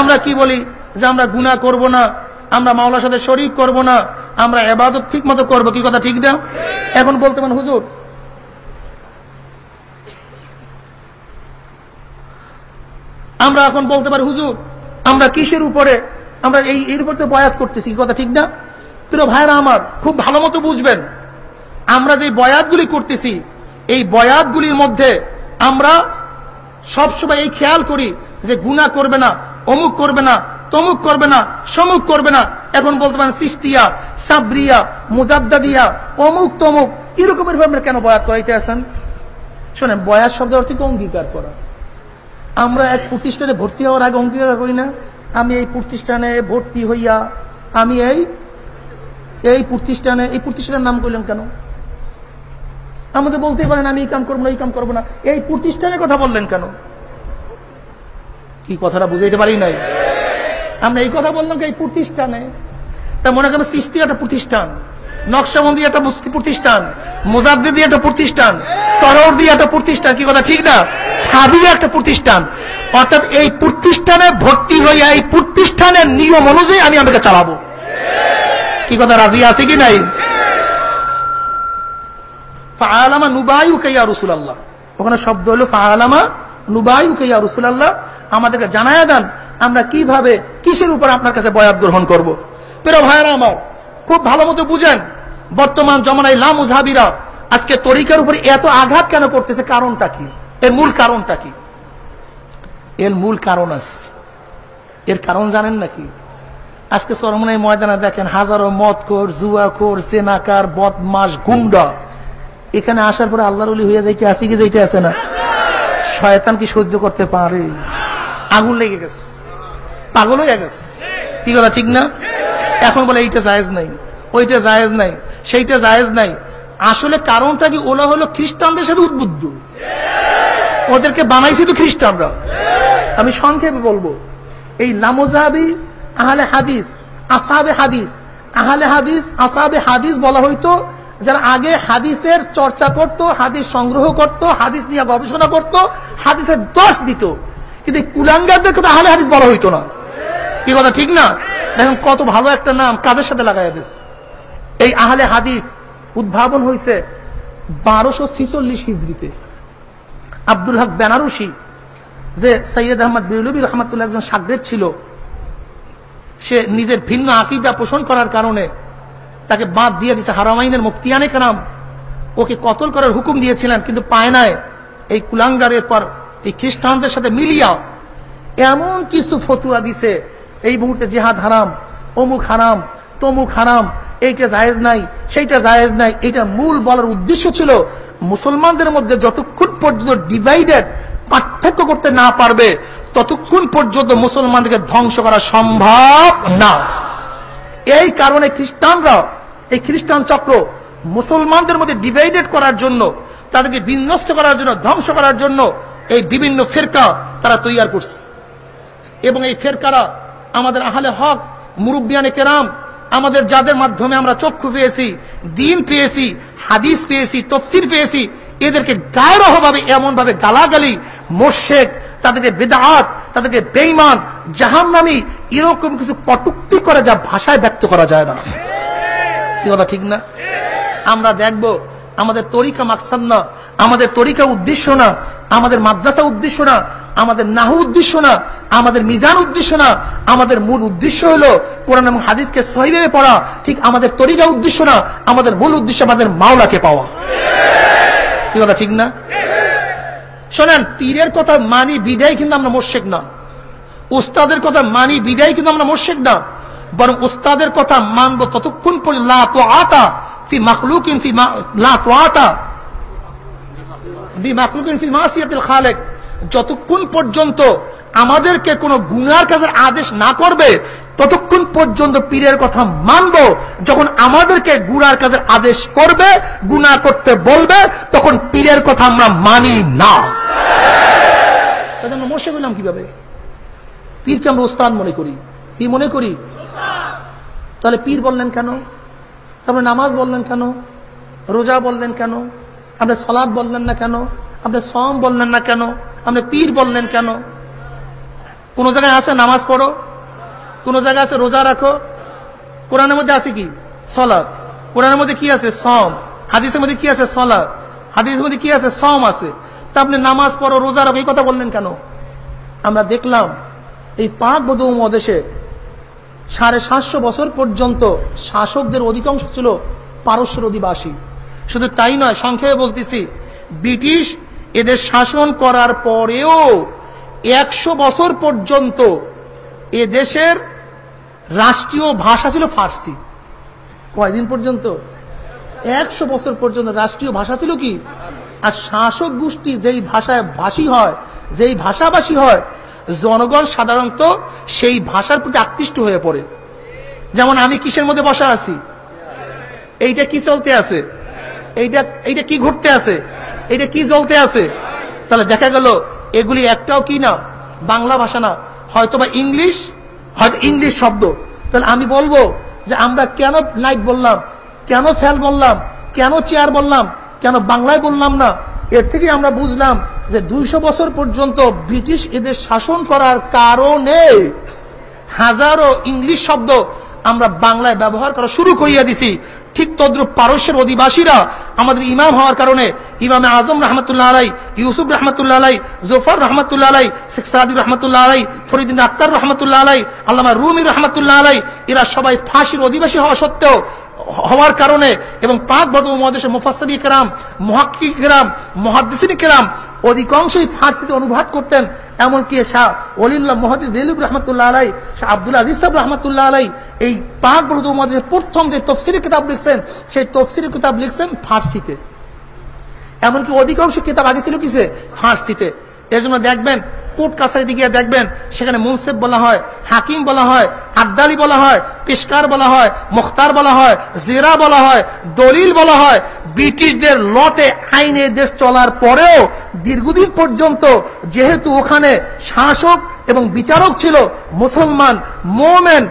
আমরা কি বলি? যে আমরা গুনাহ করব না, আমরা মাওলার সাথে শরিক করব না, আমরা এবাদত ঠিক মতো করব, কি কথা ঠিক না? এখন বলতে পারেন, হুজুর, আমরা এখন বলতে পারি, হুজুর, আমরা কিসের উপরে, আমরা এই, এর উপর তো বয়াত করতেছি কথা ঠিক না? প্রিয় ভাইরা আমার, খুব ভালো মতো বুঝবেন। আমরা যে বয়াতগুলি করতেছি, এই বয়াতগুলির মধ্যে আমরা সবসময় এই খেয়াল করি যে গুণা করবে না, অমুক করবে না, তমুক করবে না, সমুক করবে না। এখন বলতে পারেন সিস্তিয়া, সাবরিয়া, মুজাদ্দাদিয়া, অমুক তমুক এরকমের ভাবে কেন বয়াত করাইতে আছেন? শোনেন, বয়াত শব্দ অর্থ অঙ্গীকার করা। আমরা এক প্রতিষ্ঠানে ভর্তি হওয়ার আগে অঙ্গীকার করি না। আমি এই প্রতিষ্ঠানে ভর্তি হইয়া, আমি এই এই প্রতিষ্ঠানে, এই প্রতিষ্ঠানের নাম করলেন কেন? আমাদের বলতে পারেন, আমি এই কাম করব না, এই কাম করব না। এই প্রতিষ্ঠানের কথা বললেন কেন? কি কথাটা বুঝাইতে পারি নাই? আমরা এই কথা বললাম এই প্রতিষ্ঠানে? তা মনে করেন সৃষ্টি একটা প্রতিষ্ঠান, নকশাবন্দি একটা প্রতিষ্ঠান মোজাদ্দি একটা প্রতিষ্ঠান সরর দিয়ে একটা প্রতিষ্ঠান, কি কথা ঠিক না? সাবি একটা প্রতিষ্ঠান। অর্থাৎ এই প্রতিষ্ঠানে ভর্তি হইয়া এই প্রতিষ্ঠানের নিয়ম অনুযায়ী আমি আমাকে চালাবো। কি কথা, রাজি আছে কি নাই? নুবায়ু ওখানে শব্দ হলো নুবায়ু আমাদেরকে জানায় দেন, আমরা কীভাবে, কিসের উপর আপনার কাছে বয়াত গ্রহণ করব। আমার, খুব ভালো মতো বুঝেন, বর্তমান জমানায় লামুজাবিরা আজকে তরিকার উপরে এত আঘাত কেন করতেছে, কারণটা কি? এর মূল কারণটা কি? এর মূল কারণ আছে। এর কারণ জানেন নাকি? আজকে সরমনাই ময়দানে দেখেন হাজারো মদ কর জুয়া কর সেনাকার বদমাস গুন্ডা। এখানে আসার পরে আল্লাহর হইয়া যাইতে আসি কি যাইতে আসে না? শয়তান কি সহ্য করতে পারে? আগুন লেগে গেছে। পাগল হয়ে গেছে। কি কথা, ঠিক না? এখন বলে এইটা জায়েজ নাই, ওইটা জায়েজ নাই, সেইটা জায়েজ নাই। আসলে কারণটা কি? ওলা হলো খ্রিস্টানদের সাথে উদ্বুদ্ধ। ওদেরকে বানাইছি তো খ্রিস্টানরা। আমি সংক্ষেপে বলব, এই লামোজাবি আহলে হাদিস আসাবে হাদিস। আহলে হাদিস আসাবে হাদিস বলা হইতো, যারা আগে হাদিসের চর্চা করত, হাদিস সংগ্রহ করত, হাদিস নিয়ে গবেষণা করত, হাদিসের দোষ দিত। কিন্তু কুলাঙ্গারদের কথা আহলে হাদিস বলা হইতো না। কি কথা, ঠিক না? দেখেন কত ভালো একটা নাম কাদের সাথে লাগাই দিস? এই আহলে হাদিস উদ্ভাবন হয়েছে বারোশো ছিচল্লিশ হিজড়িতে। আব্দুল হক বেনারসি, যে সৈয়দ আহমদ বিউলবী রহমতুল্লাহ একজন সাগ্রেদ ছিল সে নিজের ভিন্ন আকিদা পোষণ করার কারণে তাকে বাদ দিয়ে দিছে হারামাইনের মুফতিয়ানে কারাম। ওকে কতল করার হুকুম দিয়েছিলেন, কিন্তু পায় নাই। এই কুলাঙ্গারের পর এই খ্রিস্টানদের সাথে মিলিয়া এমন কিছু ফতুয়া দিছে, এই মুহূর্তে জেহাদ হারাম, অমুক হারাম, তমুক হারাম, এইটা জায়েজ নাই, সেইটা জায়েজ নাই, এটা মূল বলার উদ্দেশ্য ছিল মুসলমানদের মধ্যে যতক্ষণ পর্যন্ত ডিভাইডেড পার্থক্য করতে না পারবে ততক্ষণ পর্যন্ত মুসলমানদেরকে ধ্বংস করা সম্ভব না। এই কারণে খ্রিস্টানরা, এই খ্রিস্টান চক্র মুসলমানদের মধ্যে ডিভাইডেড করার জন্য, তাদেরকে বিন্যস্ত করার জন্য, ধ্বংস করার জন্য এই বিভিন্ন ফেরকা তারা তৈয়ার করছে। এবং এই ফেরকারা আমাদের আহলে হক, মুরব্বিয়ানে কেরাম, আমাদের যাদের মাধ্যমে আমরা চক্ষু পেয়েছি, দিন পেয়েছি, হাদিস পেয়েছি, তফসির পেয়েছি, এদেরকে গায়রহভাবে এমন ভাবে গালাগালি মোর্শেক তাদেরকে বেদাত, তাদেরকে বেইমান জাহান্নামি, এরকম কিছু কটুক্তি করে যা ভাষায় ব্যক্ত করা যায় না। কি কথা, ঠিক না? আমরা দেখব, আমাদের তরিকা মাকসাদ না, আমাদের তরিকা উদ্দেশ্য না, আমাদের মাদ্রাসা উদ্দেশ্য না, আমাদের নাহু উদ্দেশ্য না, আমাদের মিজান উদ্দেশ্য না, আমাদের মূল উদ্দেশ্য হলো কোরআন এবং হাদিসকে সহিভাবে পড়া, ঠিক আমাদের তরিকা উদ্দেশ্য না, আমাদের মূল উদ্দেশ্য আমাদের মাওলাকে পাওয়া। কি কথা, ঠিক না? শোনেন, পীরের কথা মানি বিদায় কিন্তু আমরা মোর্শেক না। উস্তাদের কথা মানি বিদায় কিন্তু আমরা মোর্শেক না। বরং উস্তাদের কথা মানবো ততক্ষণ পর্যন্ত আতা ফি মাখলুকিন ফি খালেক। যতক্ষণ পর্যন্ত আমাদেরকে কোনো গুনার কাজের আদেশ না করবে ততক্ষণ পর্যন্ত পীরের কথা মানব। যখন আমাদেরকে গুনার কাজের আদেশ করবে গুনা করতে বলবে, তখন পীরের কথা আমরা মানি না। মশে গেলাম কীভাবে? পীরকে আমরা ওস্তাদ মনে করি। কি মনে করি? তাহলে পীর বললেন কেন? তারপরে নামাজ বললেন কেন? রোজা বললেন কেন? আপনি সলাদ বললেন না কেন? আপনি সম বললেন না কেন? আপনি পীর বললেন কেন? কোন জায়গায় আছে নামাজ পড়ো? কোন জায়গায় আছে রোজা রাখো? কোরআনের মধ্যে আছে কি? সলাদ কোরআনের মধ্যে কি আছে? সম। হাদিসের মধ্যে কি আছে? সলাদ হাদিসের মধ্যে কি আছে? সম আছে। তা আপনি নামাজ পড়ো, রোজা রাখো, এই কথা বললেন কেন? আমরা দেখলাম, এই পাক বধ মদেশে সাড়ে সাতশো বছর পর্যন্ত শাসকদের অধিকাংশ ছিল পারস্যের অধিবাসী। শুধু তাই নয়, সংক্ষেপে বলতেছি, ব্রিটিশ এদের শাসন করার পরেও একশো বছর পর্যন্ত এ দেশের রাষ্ট্রীয় ভাষা ছিল ফার্সি। কয়দিন পর্যন্ত? একশো বছর পর্যন্ত রাষ্ট্রীয় ভাষা ছিল কি? আর শাসক গোষ্ঠী যেই ভাষায় ভাষী হয়, যেই ভাষাভাষী হয়, জনগণ সাধারণত সেই ভাষার প্রতি আকৃষ্ট হয়ে পড়ে। যেমন আমি কিসের মধ্যে বসা আছি? এইটা কি চলতে আছে? এইটা এইটা কি ঘটতে আছে? এইটা কি জ্বলতে আছে? তাহলে দেখা গেল, এগুলি একটাও কি না? বাংলা ভাষা না। হয়তো বা ইংলিশ হয়তো ইংলিশ শব্দ। তাহলে আমি বলব যে আমরা কেন লাইট বললাম, কেন ফ্যাল বললাম, কেন চেয়ার বললাম, কেন বাংলায় বললাম না? এর থেকে আমরা বুঝলাম যে দুইশো বছর পর্যন্ত ব্রিটিশ এদের শাসন করার কারণে হাজারো ইংলিশ শব্দ আমরা বাংলায় ব্যবহার করা শুরু করিয়া দিছি। ঠিক তদ্রুপ পারস্যের অধিবাসীরা আমাদের ইমাম হওয়ার কারণে ইমামে আজম রহমতুল্লাহ আলাই ইউসুফ রহমতুল্লাহ আলাই জোফর রহমতুল্লাহ আলাই শেখ সাদি রহমতুল্লাহ আলাই ফরিদিন আক্তার রহমতুল্লাহ আলাই আল্লামা রুমি রহমতুল্লাহ আলাই এরা সবাই ফাঁসির অধিবাসী হওয়া সত্ত্বেও, হওয়ার কারণে এবং পাক বদ মহাদেশে মুফাসরি কেরাম মহাক্কি কেরাম মহাদিসিনী কেরাম অধিকাংশই ফার্সিতে অনুবাদ করতেন। এমনকি শাহ অলিল্লাহ মহাদিস দিলীপ রহমতুল্লাহ আলাই শাহ আব্দুল আজিজ সাহেব রহমতুল্লাহ আলাই এই পাক বরুদ মহাদেশের প্রথম যে তফসিরি কিতাব লিখছেন, সেই তফসিরি কিতাব লিখছেন ফার্সিতে। এমনকি অধিকাংশ কিতাব আগে ছিল কিসে? ফার্সিতে। এর জন্য দেখবেন, কোর্ট কাছারি গিয়ে দেখবেন, সেখানে মুনসেফ বলা হয়, হাকিম বলা হয় আদালি বলা হয়, পেশকার বলা হয়, মুখতার বলা হয়, জেরা বলা হয়, দলিল বলা হয়, ব্রিটিশদের লটে আইনের দেশ চলার পরেও দীর্ঘদিন পর্যন্ত যেহেতু ওখানে শাসক এবং বিচারক ছিল, মুসলমান, মোমেন,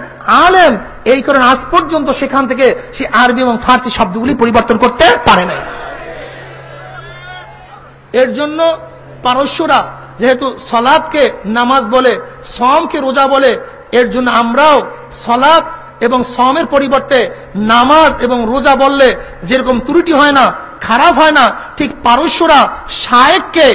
আলেম, এই কারণে আজ পর্যন্ত সেখান থেকে সে আরবি এবং ফার্সি শব্দগুলি পরিবর্তন করতে পারে নাই। এর জন্য পারস্যরা যেহেতু সলাদকে নামাজ বলে সমকে রোজা বলে, এর জন্য আমরাও সলাদ এবং সমের পরিবর্তে নামাজ এবং রোজা বললে যেরকম ত্রুটি হয় না, খারাপ হয় না, ঠিক পারস্যরা শায়েককে,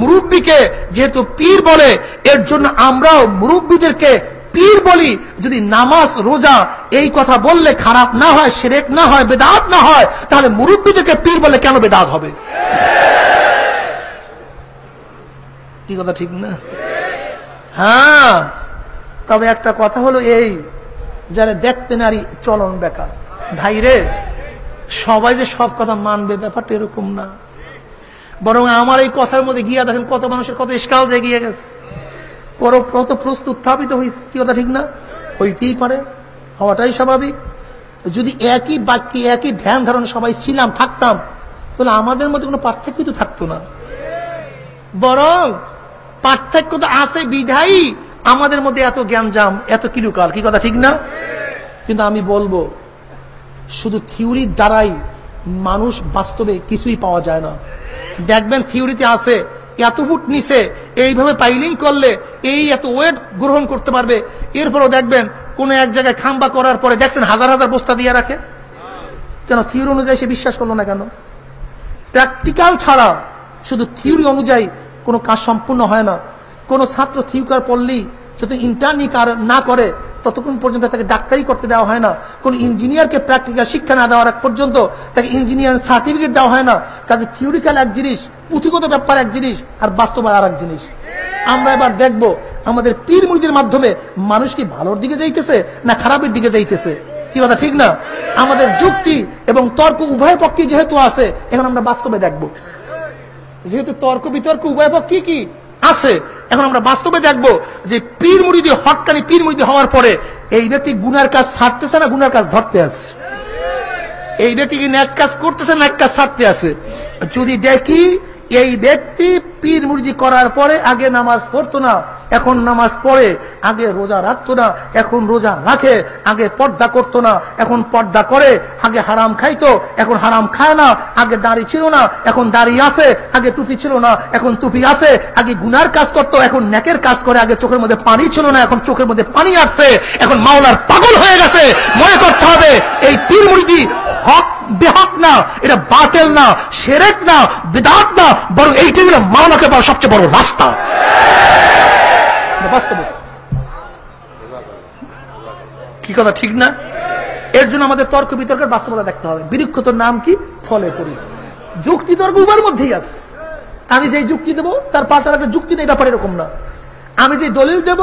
মুরব্বীকে যেহেতু পীর বলে, এর জন্য আমরাও মুরব্বীদেরকে পীর বলি। যদি নামাজ, রোজা এই কথা বললে খারাপ না হয়, সেরেক না হয়, বেদাত না হয়, তাহলে মুরব্বীদেরকে পীর বলে কেন বেদাত হবে? কি কথা ঠিক না? হ্যাঁ তবে একটা কথা হলো এই, যারা দেখতে নারী চলন বেকার। ভাই রে, সবাই যে সব কথা মানবে ব্যাপারটা এরকম না। বরং আমার এই কথার মধ্যে গিয়া দেখেন কত মানুষের কত স্কাল যে গিয়ে গেছে কত প্রস্তুত উত্থাপিত হয়েছে কি কথা ঠিক না? হইতেই পারে, হওয়াটাই স্বাভাবিক। যদি একই বাক্যে একই ধ্যান ধারণা সবাই ছিলাম, থাকতাম, তাহলে আমাদের মধ্যে কোনো পার্থক্য তো থাকতো না। বরং পার্থক্য তো আছে, বিধায়ী। আমাদের মধ্যে এত জ্ঞান জাম এত কিলুকাল, কি কথা ঠিক না? কিন্তু আমি বলব, শুধু থিওরির দ্বারাই মানুষ বাস্তবে কিছুই পাওয়া যায় না। দেখবেন থিওরিতে আছে, এত ফুট নিচে, এইভাবে পাইলিং করলে এই এত ওয়েট গ্রহণ করতে পারবে। এরপরও দেখবেন, কোন এক জায়গায় খাম্বা করার পরে দেখছেন হাজার হাজার বস্তা দিয়ে রাখে। কেন? থিওরি অনুযায়ী সে বিশ্বাস করল না কেন? প্র্যাকটিক্যাল ছাড়া শুধু থিওরি অনুযায়ী কোনো কাজ সম্পূর্ণ হয় না। কোন ছাত্র থিউকার পড়লেই যত ইন্টার্নি না করে, ততক্ষণ পর্যন্ত তাকে ডাক্তারি করতে দেওয়া হয় না। কোন ইঞ্জিনিয়ারকে প্র্যাকটিক্যাল শিক্ষা না দেওয়ার পর্যন্ত তাকে ইঞ্জিনিয়ার সার্টিফিকেট দেওয়া হয় না। কাজে থিওরিক্যাল এক জিনিস, পুঁথিগত ব্যাপার এক জিনিস, আর বাস্তবায় আর এক জিনিস। আমরা এবার দেখব আমাদের পীর মুড়িদের মাধ্যমে মানুষ কি ভালোর দিকে যাইতেছে না খারাপের দিকে যাইতেছে। কি কথা, ঠিক না? আমাদের যুক্তি এবং তর্ক উভয় পক্ষে যেহেতু আছে, এখন আমরা বাস্তবে দেখব। যেহেতু তর্ক বিতর্ক, উভয় পক্ষে কি আছে? এখন আমরা বাস্তবে দেখব যে পীর মুড়িদি হটকালি পীর মুড়িদি হওয়ার পরে এই ব্যক্তি গুনার কাজ ছাড়তেছে না, গুনার কাজ ধরতে আছে? এই ব্যক্তি কি এক কাজ করতেছে না এক কাজ ছাড়তে আছে? যদি দেখি এই ব্যক্তি পীর মুরজি করার পরে আগে নামাজ পড়তো না এখন নামাজ পড়ে, আগে রোজা রাখতো না, এখন রোজা রাখে, আগে পর্দা করতো না, এখন পর্দা করে, আগে হারাম খাইতো, এখন হারাম খায় না, আগে দাড়ি ছিল না, এখন দাড়ি আছে, আগে টুপি ছিল না, এখন টুপি আছে, আগে গুনার কাজ করতো, এখন নেকের কাজ করে, আগে চোখের মধ্যে পানি ছিল না, এখন চোখের মধ্যে পানি আসছে, এখন মাওলার পাগল হয়ে গেছে, মনে করতে হবে, এই পীর মুড়িদি হক বেহক না, এটা বাতেল না, সেরেক না, বিদাত না, বরং এইটাই হলো মাওলাকে পাওয়ার সবচেয়ে বড় রাস্তা। বাস্তবে। কি কথা, ঠিক না? এর জন্য আমাদের তর্ক বিতর্কের বাস্তবতা দেখতে হবে। বিরুক্ষতর নাম কি? ফলে পড়িস যুক্তি তর্ক উভয়ের মধ্যেই আছে। আমি যে যুক্তি দেবো, তার পাল্টার একটা যুক্তি নেই ব্যাপার এরকম না। আমি যে দলিল দেব,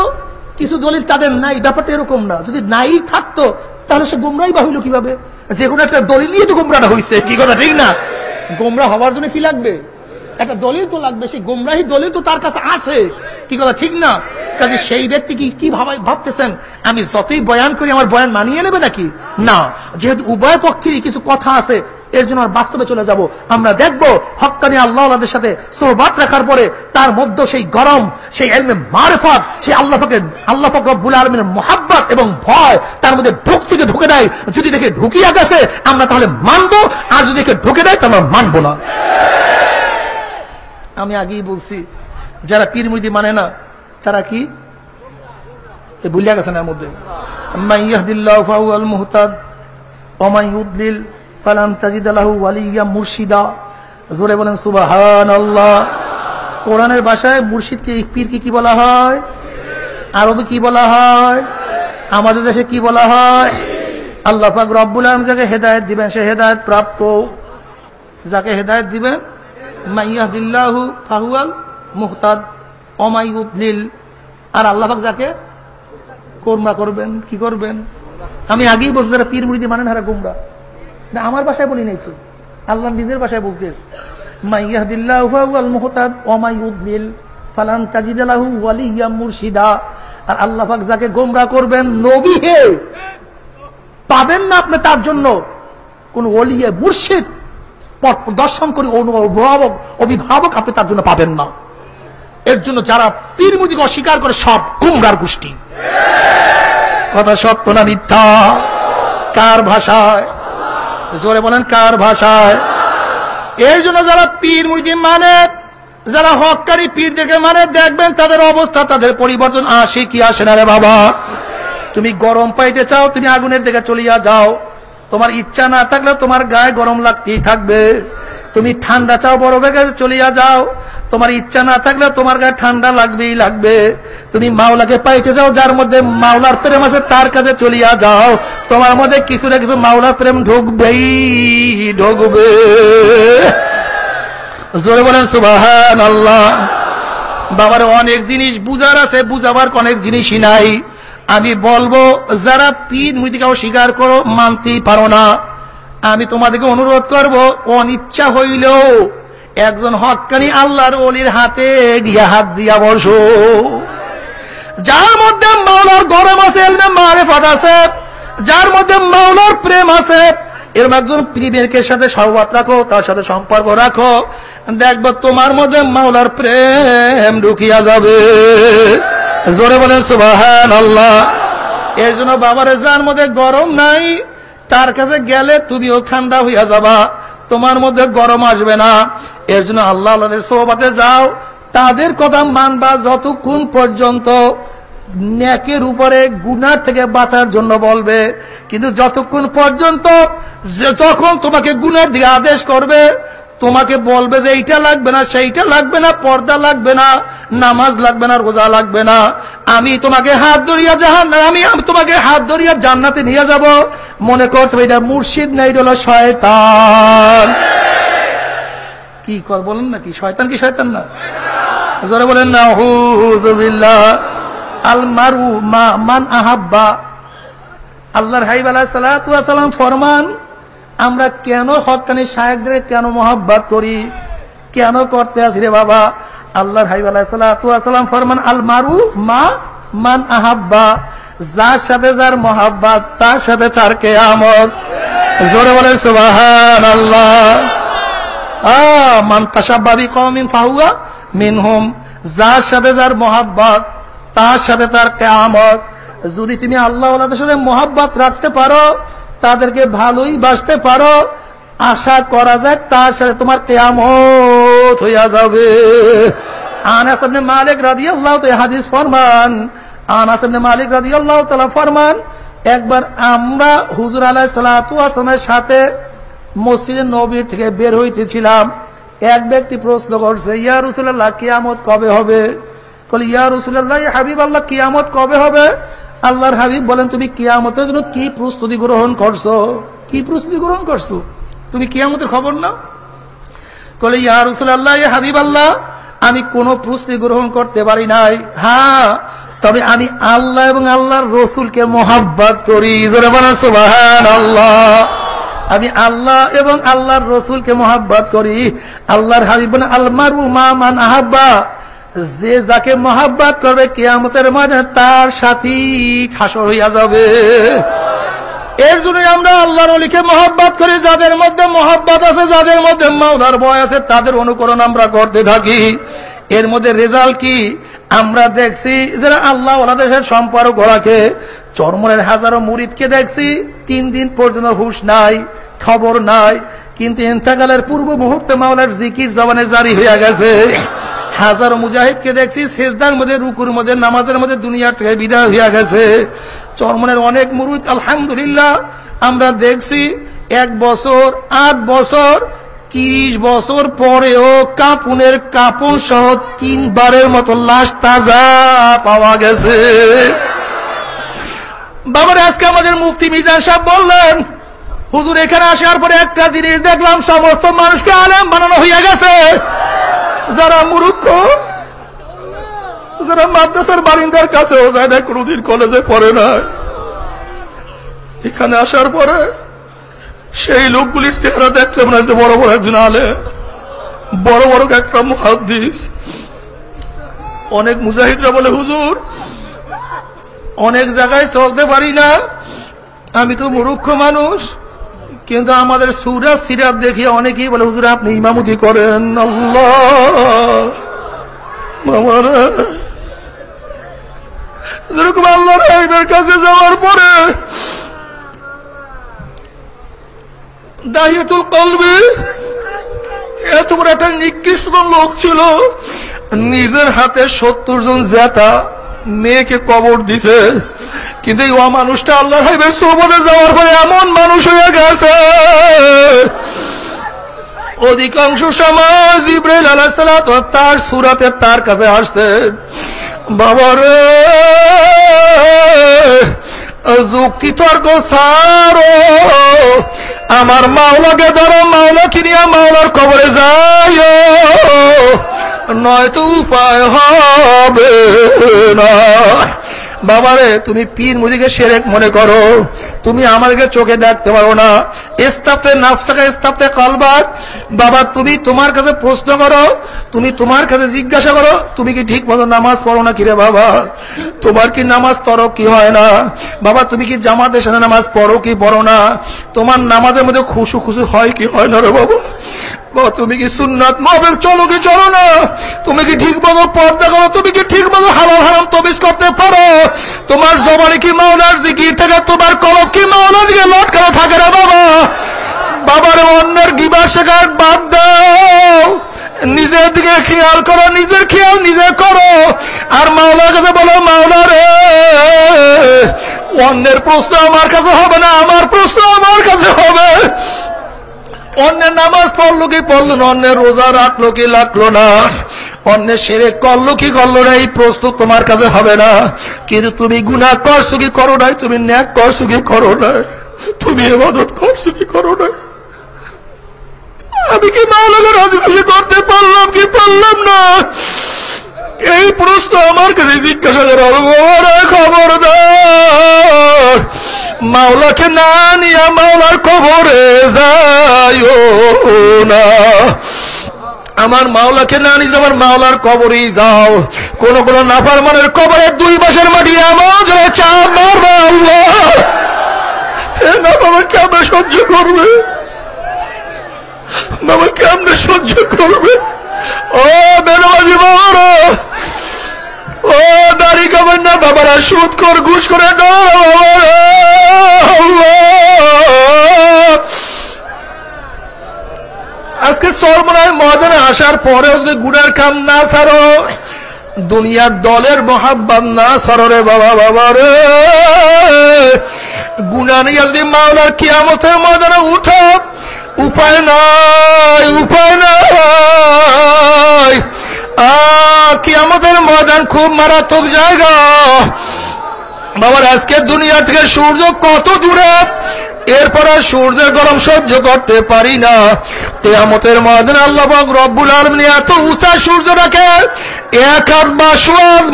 কিছু দলিল তাদের নাই ব্যাপারটা এরকম না। যদি নাই থাকতো, তাহলে সে গুমরাই বা হইল কীভাবে? যে কোনো একটা দলিল নিয়ে তো গুমরাটা হয়েছে কি কথা, ঠিক না? গোমরা হওয়ার জন্য কি লাগবে? একটা দলিল তো লাগবে, সেই গোমরাহি দলিল তো তার কাছে আছে। কি কথা, ঠিক না? কাজে সেই ব্যক্তি কি কি ভাবতেছেন? আমি যতই বয়ান করি, আমার বয়ান মানিয়ে নেবে নাকি? না। যেহেতু উভয় পক্ষেরই কিছু কথা আছে, এর জন্য আর বাস্তবে চলে যাব। আমরা দেখব হকানি আল্লাহদের সাথে সোহবাত রাখার পরে তার মধ্যে সেই গরম, সেই মারফত, সেই আল্লাহকে আল্লাহ রব্বুল আলমের মহাব্বত এবং ভয় তার মধ্যে ঢুক থেকে ঢুকে দেয়। যদি দেখে ঢুকিয়া গেছে, আমরা তাহলে মানবো, আর যদি দেখে ঢুকে দেয়, তাহলে মানবো না। আমি আগেই বলছি, যারা পীর মুদি মানে না, তারা কি? ভুলিয়া গেছেন এর মধ্যে। জোরে বলেন সুবাহান কোরআনের ভাষায় মুর্শিদকে পীরকে কি বলা হয়? আরবে কি বলা হয়? আমাদের দেশে কি বলা হয়? আল্লাহ পাক রব্বুল আলম যাকে হেদায়ত দিবেন, সে হেদায়ত প্রাপ্ত। যাকে হেদায়ত দিবেন ফাহুয়াল আর আল্লাহাক যাকে কোরমা করবেন, কি করবেন? আমি আগেই বলছি, যারা পীর মুড়িদি মানেন হারা গুমরা। আমার বাসায় বলি নাই তো। আল্লাহ নিজের বাসায় বলতেছে ফাহুয়াল ফালান আর আল্লাহফাক যাকে গোমরা করবেন, নবী হে, পাবেন না আপনি তার জন্য। কোন ওলিয়ে মুর্শিদ দর্শন করি অভিভাবক অভিভাবক আপনি তার জন্য পাবেন না। এর জন্য যারা পীর মুদিকে অস্বীকার করে, সব কুমড়ার গোষ্ঠী। কথা সত্য না মিথ্যা? কার ভাষায়? জোরে বলেন, কার ভাষায়? এই জন্য যারা পীর মুদি মানে যারা হকারি পীরদেরকে মানে দেখবেন তাদের অবস্থা, তাদের পরিবর্তন আসে কি আসে না রে বাবা। তুমি গরম পাইতে চাও, তুমি আগুনের দিকে চলিয়া যাও। তোমার ইচ্ছা না থাকলে তোমার গায়ে গরম লাগতেই থাকবে। তুমি ঠান্ডা চাও বরফের কাছে চলিয়া যাও। তোমার ইচ্ছা না থাকলে তোমার গায়ে ঠান্ডা লাগবেই লাগবে। তুমি মাওলাকে পাইতে যাও, যার মধ্যে মাওলার প্রেম আছে তার কাছে চলিয়া যাও। তোমার মধ্যে কিছু না কিছু মাওলার প্রেম ঢুকবেই, ঢুকবে। জোরে বলেন সুবাহান আল্লাহ বাবার অনেক জিনিস বুঝার আছে, বুঝাবার অনেক জিনিসই নাই। আমি বলব, যারা পীর মুদিকাও স্বীকার করো, মানতেই পারো না। আমি তোমাদেরকে অনুরোধ করব, অনিচ্ছা হইলেও একজন হকানি আল্লাহর অলির হাতে গিয়া হাত দিয়া বসো। যার মধ্যে মাওলার গরম আছে মারেফত আছে, যার মধ্যে মাওলার প্রেম আছে এরকম একজন প্রিমেরকে সাথে সহবাদ রাখো, তার সাথে সম্পর্ক রাখো, দেখব তোমার মধ্যে মাওলার প্রেম ঢুকিয়া যাবে। জোরে বলেন সুবাহান আল্লাহ এর জন্য বাবার যার মধ্যে গরম নাই, তার কাছে গেলে তুমিও ঠান্ডা হইয়া যাবা। তোমার মধ্যে গরম আসবে না। এর জন্য আল্লাহ আল্লাহদের সোহবাতে যাও। তাদের কথা মানবা যতক্ষণ পর্যন্ত ন্যাকের উপরে গুনার থেকে বাঁচার জন্য বলবে। কিন্তু যতক্ষণ পর্যন্ত যখন তোমাকে গুনার দিকে আদেশ করবে তোমাকে বলবে যে এইটা লাগবে না, সেইটা লাগবে না, পর্দা লাগবে না, নামাজ লাগবে না, রোজা লাগবে না। আমি তোমাকে হাত ধরিয়া জাহান আমি তোমাকে হাত ধরিয়া জান্নাতে নিয়ে যাব। মনে করতে এটা মুর্শিদ না এটা শয়তান। কি কর বলেন না কি শয়তান কি শয়তান না? জোরে বলেন না, হুজুবিল্লাহ। আল মারু মা মান আহাব্বা। আল্লাহর হাইব আলাহ সালাম ফরমান আমরা কেন হকানি শায়কদের কেন মোহাব্বত করি? কেন করতে আসি রে বাবা? আল্লাহর হাইব আলাহাম ফরমান, আল মারু মা মান আহাব্বা। যার সাথে যার মোহাব্বত, তার সাথে তার কেয়ামত। জোরে বলে সুবাহান আল্লাহ মান তাসাব্বাবি কমিন ফাহুয়া মিনহুম। যার সাথে যার মোহাব্বত, তার সাথে তার কেয়ামত। যদি তুমি আল্লাহ সাথে মোহাব্বত রাখতে পারো তাদেরকে ভালোই বাসতে পারো। আশা করা যায় তার সাথে তোমার কেয়ামত হইয়া যাবে। আনাস মালিক রাজি আল্লাহ হাদিস ফরমান। আনাস মালিক রাজি আল্লাহ তালা ফরমান, একবার আমরা হুজুর আলাহ সালামের সাথে মসজিদের নবীর থেকে বের হইতেছিলাম। এক ব্যক্তি প্রশ্ন করছে, ইয়া রসুল্লাহ কিয়ামত কবে হবে? বলে ইয়া রসুল্লাহ হাবিব আল্লাহ কিয়ামত কবে হবে? আল্লাহর হাবিব বলেন, তুমি কিয়ামতের জন্য কি প্রস্তুতি গ্রহণ করছ? কি প্রস্তুতি গ্রহণ করছ? তুমি কিয়ামতের খবর নাও। বলে ইয়া রসুল্লাহ হাবিব আল্লাহ, আমি কোন প্রস্তুতি গ্রহণ করতে পারি নাই। হ্যাঁ তবে আমি আল্লাহ এবং আল্লাহর রসুলকে মোহাব্বত করি। আল্লাহ আমি আল্লাহ এবং আল্লাহর রসুলকে মোহাব্বত করি। আল্লাহর হাবিব আলমারু মা মান আহাব্বা। যে যাকে মহাব্বাত করবে কেয়ামতের মাঝে তার সাথী ঠাসর হইয়া যাবে। এর জন্যই আমরা আল্লাহর অলিকে মহাব্বাত করি, যাদের মধ্যে মহাব্বাত আছে, যাদের মধ্যে মাওলার ভয় আছে, তাদের অনুকরণ আমরা করতে থাকি। এর মধ্যে রেজাল্ট কি? আমরা দেখছি যারা আল্লাহ ওলাদের সম্পর্ক রাখে চরমনের হাজারো মুরিদকে দেখছি, তিন দিন পর্যন্ত হুশ নাই, খবর নাই, কিন্তু ইন্তাকালের পূর্ব মুহূর্তে মাওলার জিকির জবানে জারি হইয়া গেছে। হাজারো মুজাহিদকে দেখছি শেষদার মধ্যে, রুকুর মধ্যে, নামাজের মধ্যে দুনিয়ার থেকে বিদায় হইয়া গেছে। চরমনের অনেক মুরুদ, আলহামদুলিল্লাহ, আমরা দেখছি এক বছর, আট বছর, তিরিশ বছর পরেও কাপুনের কাপড় সহ তিনবারের মতো লাশ তাজা পাওয়া গেছে। বাবার, আজকে আমাদের মুক্তি মিজান সাহেব বললেন, হুজুর এখানে আসার পরে একটা জিনিস দেখলাম, সমস্ত মানুষকে আলেম বানানো হইয়া গেছে। যারা মূর্খ, যারা মাদ্রাসার বারিন্দার কাছেও যায় না, কোনদিন কলেজে পড়ে না। এখানে আসার পরে সেই লোকগুলির চেহারা দেখলে মনে হচ্ছে বড় বড় একজন আলে বড় বড় একটা মহাদিস অনেক মুজাহিদরা বলে, হুজুর, অনেক জায়গায় চলতে পারি না। আমি তো মূর্খ মানুষ। কিন্তু আমাদের সুরা সিরাত দেখিয়ে অনেকেই বলে, হুজুর, আপনি ইমামতি করেন যেরকম কাছে যাওয়ার পরে দাহিয়াতুল এত বড় একটা নিকৃষ্ট লোক ছিল, নিজের হাতে সত্তর জন জেতা মেয়েকে কবর দিছে। কিন্তু এই মানুষটা আল্লাহ হাইবের সোবতে যাওয়ার পরে এমন মানুষ হয়ে গেছে। অধিকাংশ সমাজ ইব্রাহিম আলাহ তার সুরাতে তার কাছে আসতেন বাবারে যুক্তি তর্ক সারো আমার মাওলাকে ধরো মাওলা কিনিয়া মাওলার কবরে যায় নয়তো উপায় হবে না। বাবারে, তুমি পীর মুদিকে সেরেক মনে করো। তুমি আমাদেরকে চোখে দেখতে পারো না। ইস্তাফতে নাফসাকে, ইস্তাফতে কালবাক বাবা, তুমি তোমার কাছে প্রশ্ন করো, তুমি তোমার কাছে জিজ্ঞাসা করো, তুমি কি ঠিক মতো নামাজ পড়ো না কিরে বাবা? তোমার কি নামাজ তরো কি হয় না? বাবা, তুমি কি জামাতের সাথে নামাজ পড়ো কি পড়ো না? তোমার নামাজের মধ্যে খুশু খুশু হয় কি হয় না রে বাবা? তুমি কি সুন্নাত মহবেল চলো কি, চলো না। তুমি কি ঠিক মতো পর্দা করো তুমি কি ঠিক মতো হালাল হারাম তবিজ করতে পারো জবানে কি মাওলার জিকির? থেকে তোমার কলব কি মাওলার দিকে লটকানো থাকে না বাবা? বাবার অন্যের গিবা শেখার বাদ দাও। নিজের দিকে খেয়াল করো, নিজের খেয়াল নিজে করো। আর মাওলার কাছে বলো মাওলা রে অন্যের প্রশ্ন আমার কাছে হবে না, আমার প্রশ্ন আমার কাছে হবে। অন্যের নামাজ পড়ল কি পড়ল না, অন্যের রোজা রাখল কি রাখল না। অন্যের সেরে করল কি করল না, এই প্রশ্ন তোমার কাছে হবে না। কিন্তু তুমি গুণা করছ কি করো নাই তুমি ন্যাক করছ কি করো না, তুমি এবাদত করছ কি করো না। আমি কি মাওলাকে রাজি করতে পারলাম কি পারলাম না? এই প্রশ্ন আমার কাছে জিজ্ঞাসা করা খবরদার। মাওলাকে না নিয়ে মাওলার খবরে যায় না। আমার মাওলাকে না নিজ আমার মাওলার কবরেই যাও। কোন কোন নাফার মানের কবরে দুই মাসের মাটি এমন চাপ মারবা আল্লাহ। না বাবা সহ্য করবে? বাবা কেমনে সহ্য করবে? ও বেরোবাজি বাবারা ও দাড়ি কামেন না, বাবারা সুদ কর, ঘুষ করে আজকে সর্বনায় ময়দানে আসার পরেও যদি কাম না সারো। দুনিয়ার দলের মহাব্বান না সররে বাবা বাবা রে। গুণা নিয়ে যদি মাওলার কিয়ামতের ময়দানে উঠো। উপায় নাই উপায় নাই। কি আমাদের ময়দান খুব মারাত্মক জায়গা। বাবার, আজকে দুনিয়া থেকে সূর্য কত দূরে? এরপর সূর্যের গরম সহ্য করতে পারি না। তেয়ামতের ময়দান আল্লাহ রব্বুল আলমিনী এত উঁচা সূর্যটাকে এক হাত বা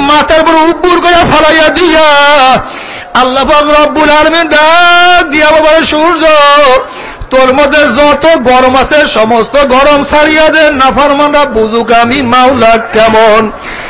মাথার উপর উব্বুর করে ফালাইয়া দিয়া আল্লাহ রব্বুল আলমিন ডাক দিয়া বাবার সূর্য, তোর মধ্যে যত গরম আছে সমস্ত গরম সারিয়া দেন নাফারমানরা বুঝুক আমি মাওলা কেমন।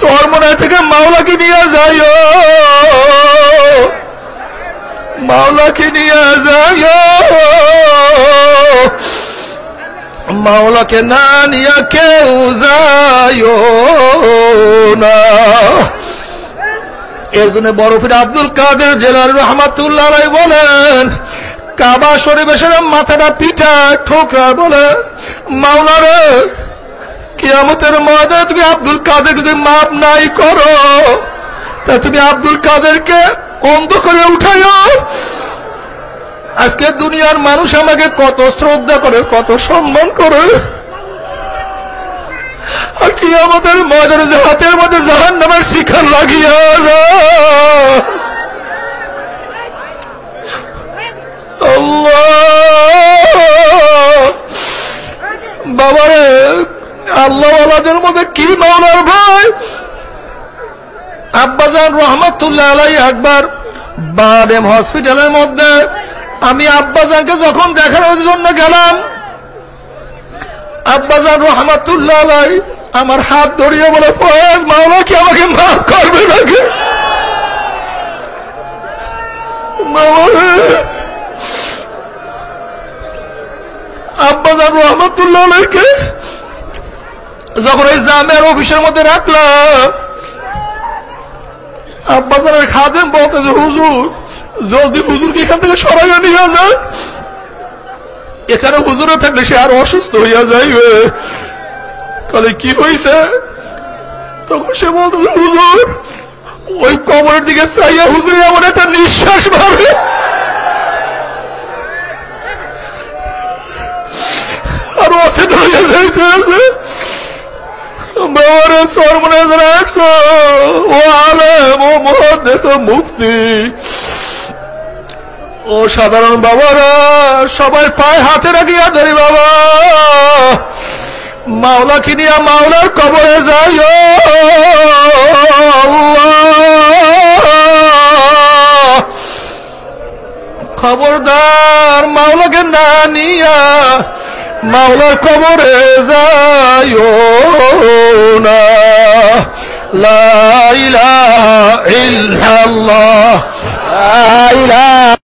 সরমনায় থেকে মাওলাকে নিয়ে যাই মাওলাকে নিয়ে যাই মাওলাকে না নিয়ে কেউ যায় না। এর জন্য বরফির আব্দুল কাদের জেলার রহমাতুল্লাহ বলেন, কাবা শরীফের মাথাটা পিঠা ঠোকা বলে মাওলারে কিয়ামতের ময়দানে তুমি আব্দুল কাদের যদি মাপ নাই করো। তা তুমি আব্দুল কাদেরকে অন্ধ করে উঠাইও। আজকে দুনিয়ার মানুষ আমাকে কত শ্রদ্ধা করে, কত সম্মান করে। আর কি আমাদের ময়দানের হাতের মধ্যে জাহান নামের শিখার লাগিয়া বাবারে আল্লাহওয়ালাদের মধ্যে কি মাওলার ভাই? আব্বাজান রহমতুল্লাহ আলাই একবার বাদেম হসপিটালের মধ্যে আমি আব্বাজানকে যখন দেখার জন্য গেলাম, আব্বাজান রহমতুল্লাহ আলাই আমার হাত ধরিয়ে বলে, ফয়েজ, মাওলা কি আমাকে মাফ করবে নাকি? আব্বাজান রহমতুল্লাহ আলাইকে যখন এই জামের অফিসের মধ্যে রাখলাম আব্বাজানের খাদেম বলতে যে, হুজুর, জলদি হুজুরকে এখান থেকে সরাইয়া নিয়ে যায়। এখানে হুজুরে থাকলে সে আরও অসুস্থ হইয়া যাইবে। কালে, কি হয়েছে তখন সে বলতেছে হুজুর, ওই কবরের দিকে চাইয়া হুজুরে এমন একটা নিঃশ্বাস ভাবে আর অচেতন হইয়া যাইতে আছে। বাবারে মুক্তি। ও সাধারণ বাবারা, সবাই পায়ে হাতে রাখিয়া ধরি বাবা। মাওলা কিনিয়া মাওলার কবরে যাই খবরদার মাওলাকে না নিয়া মাওলার কবরে যায় না লা ইলাহা ইল্লাল্লাহ লা ইলাহা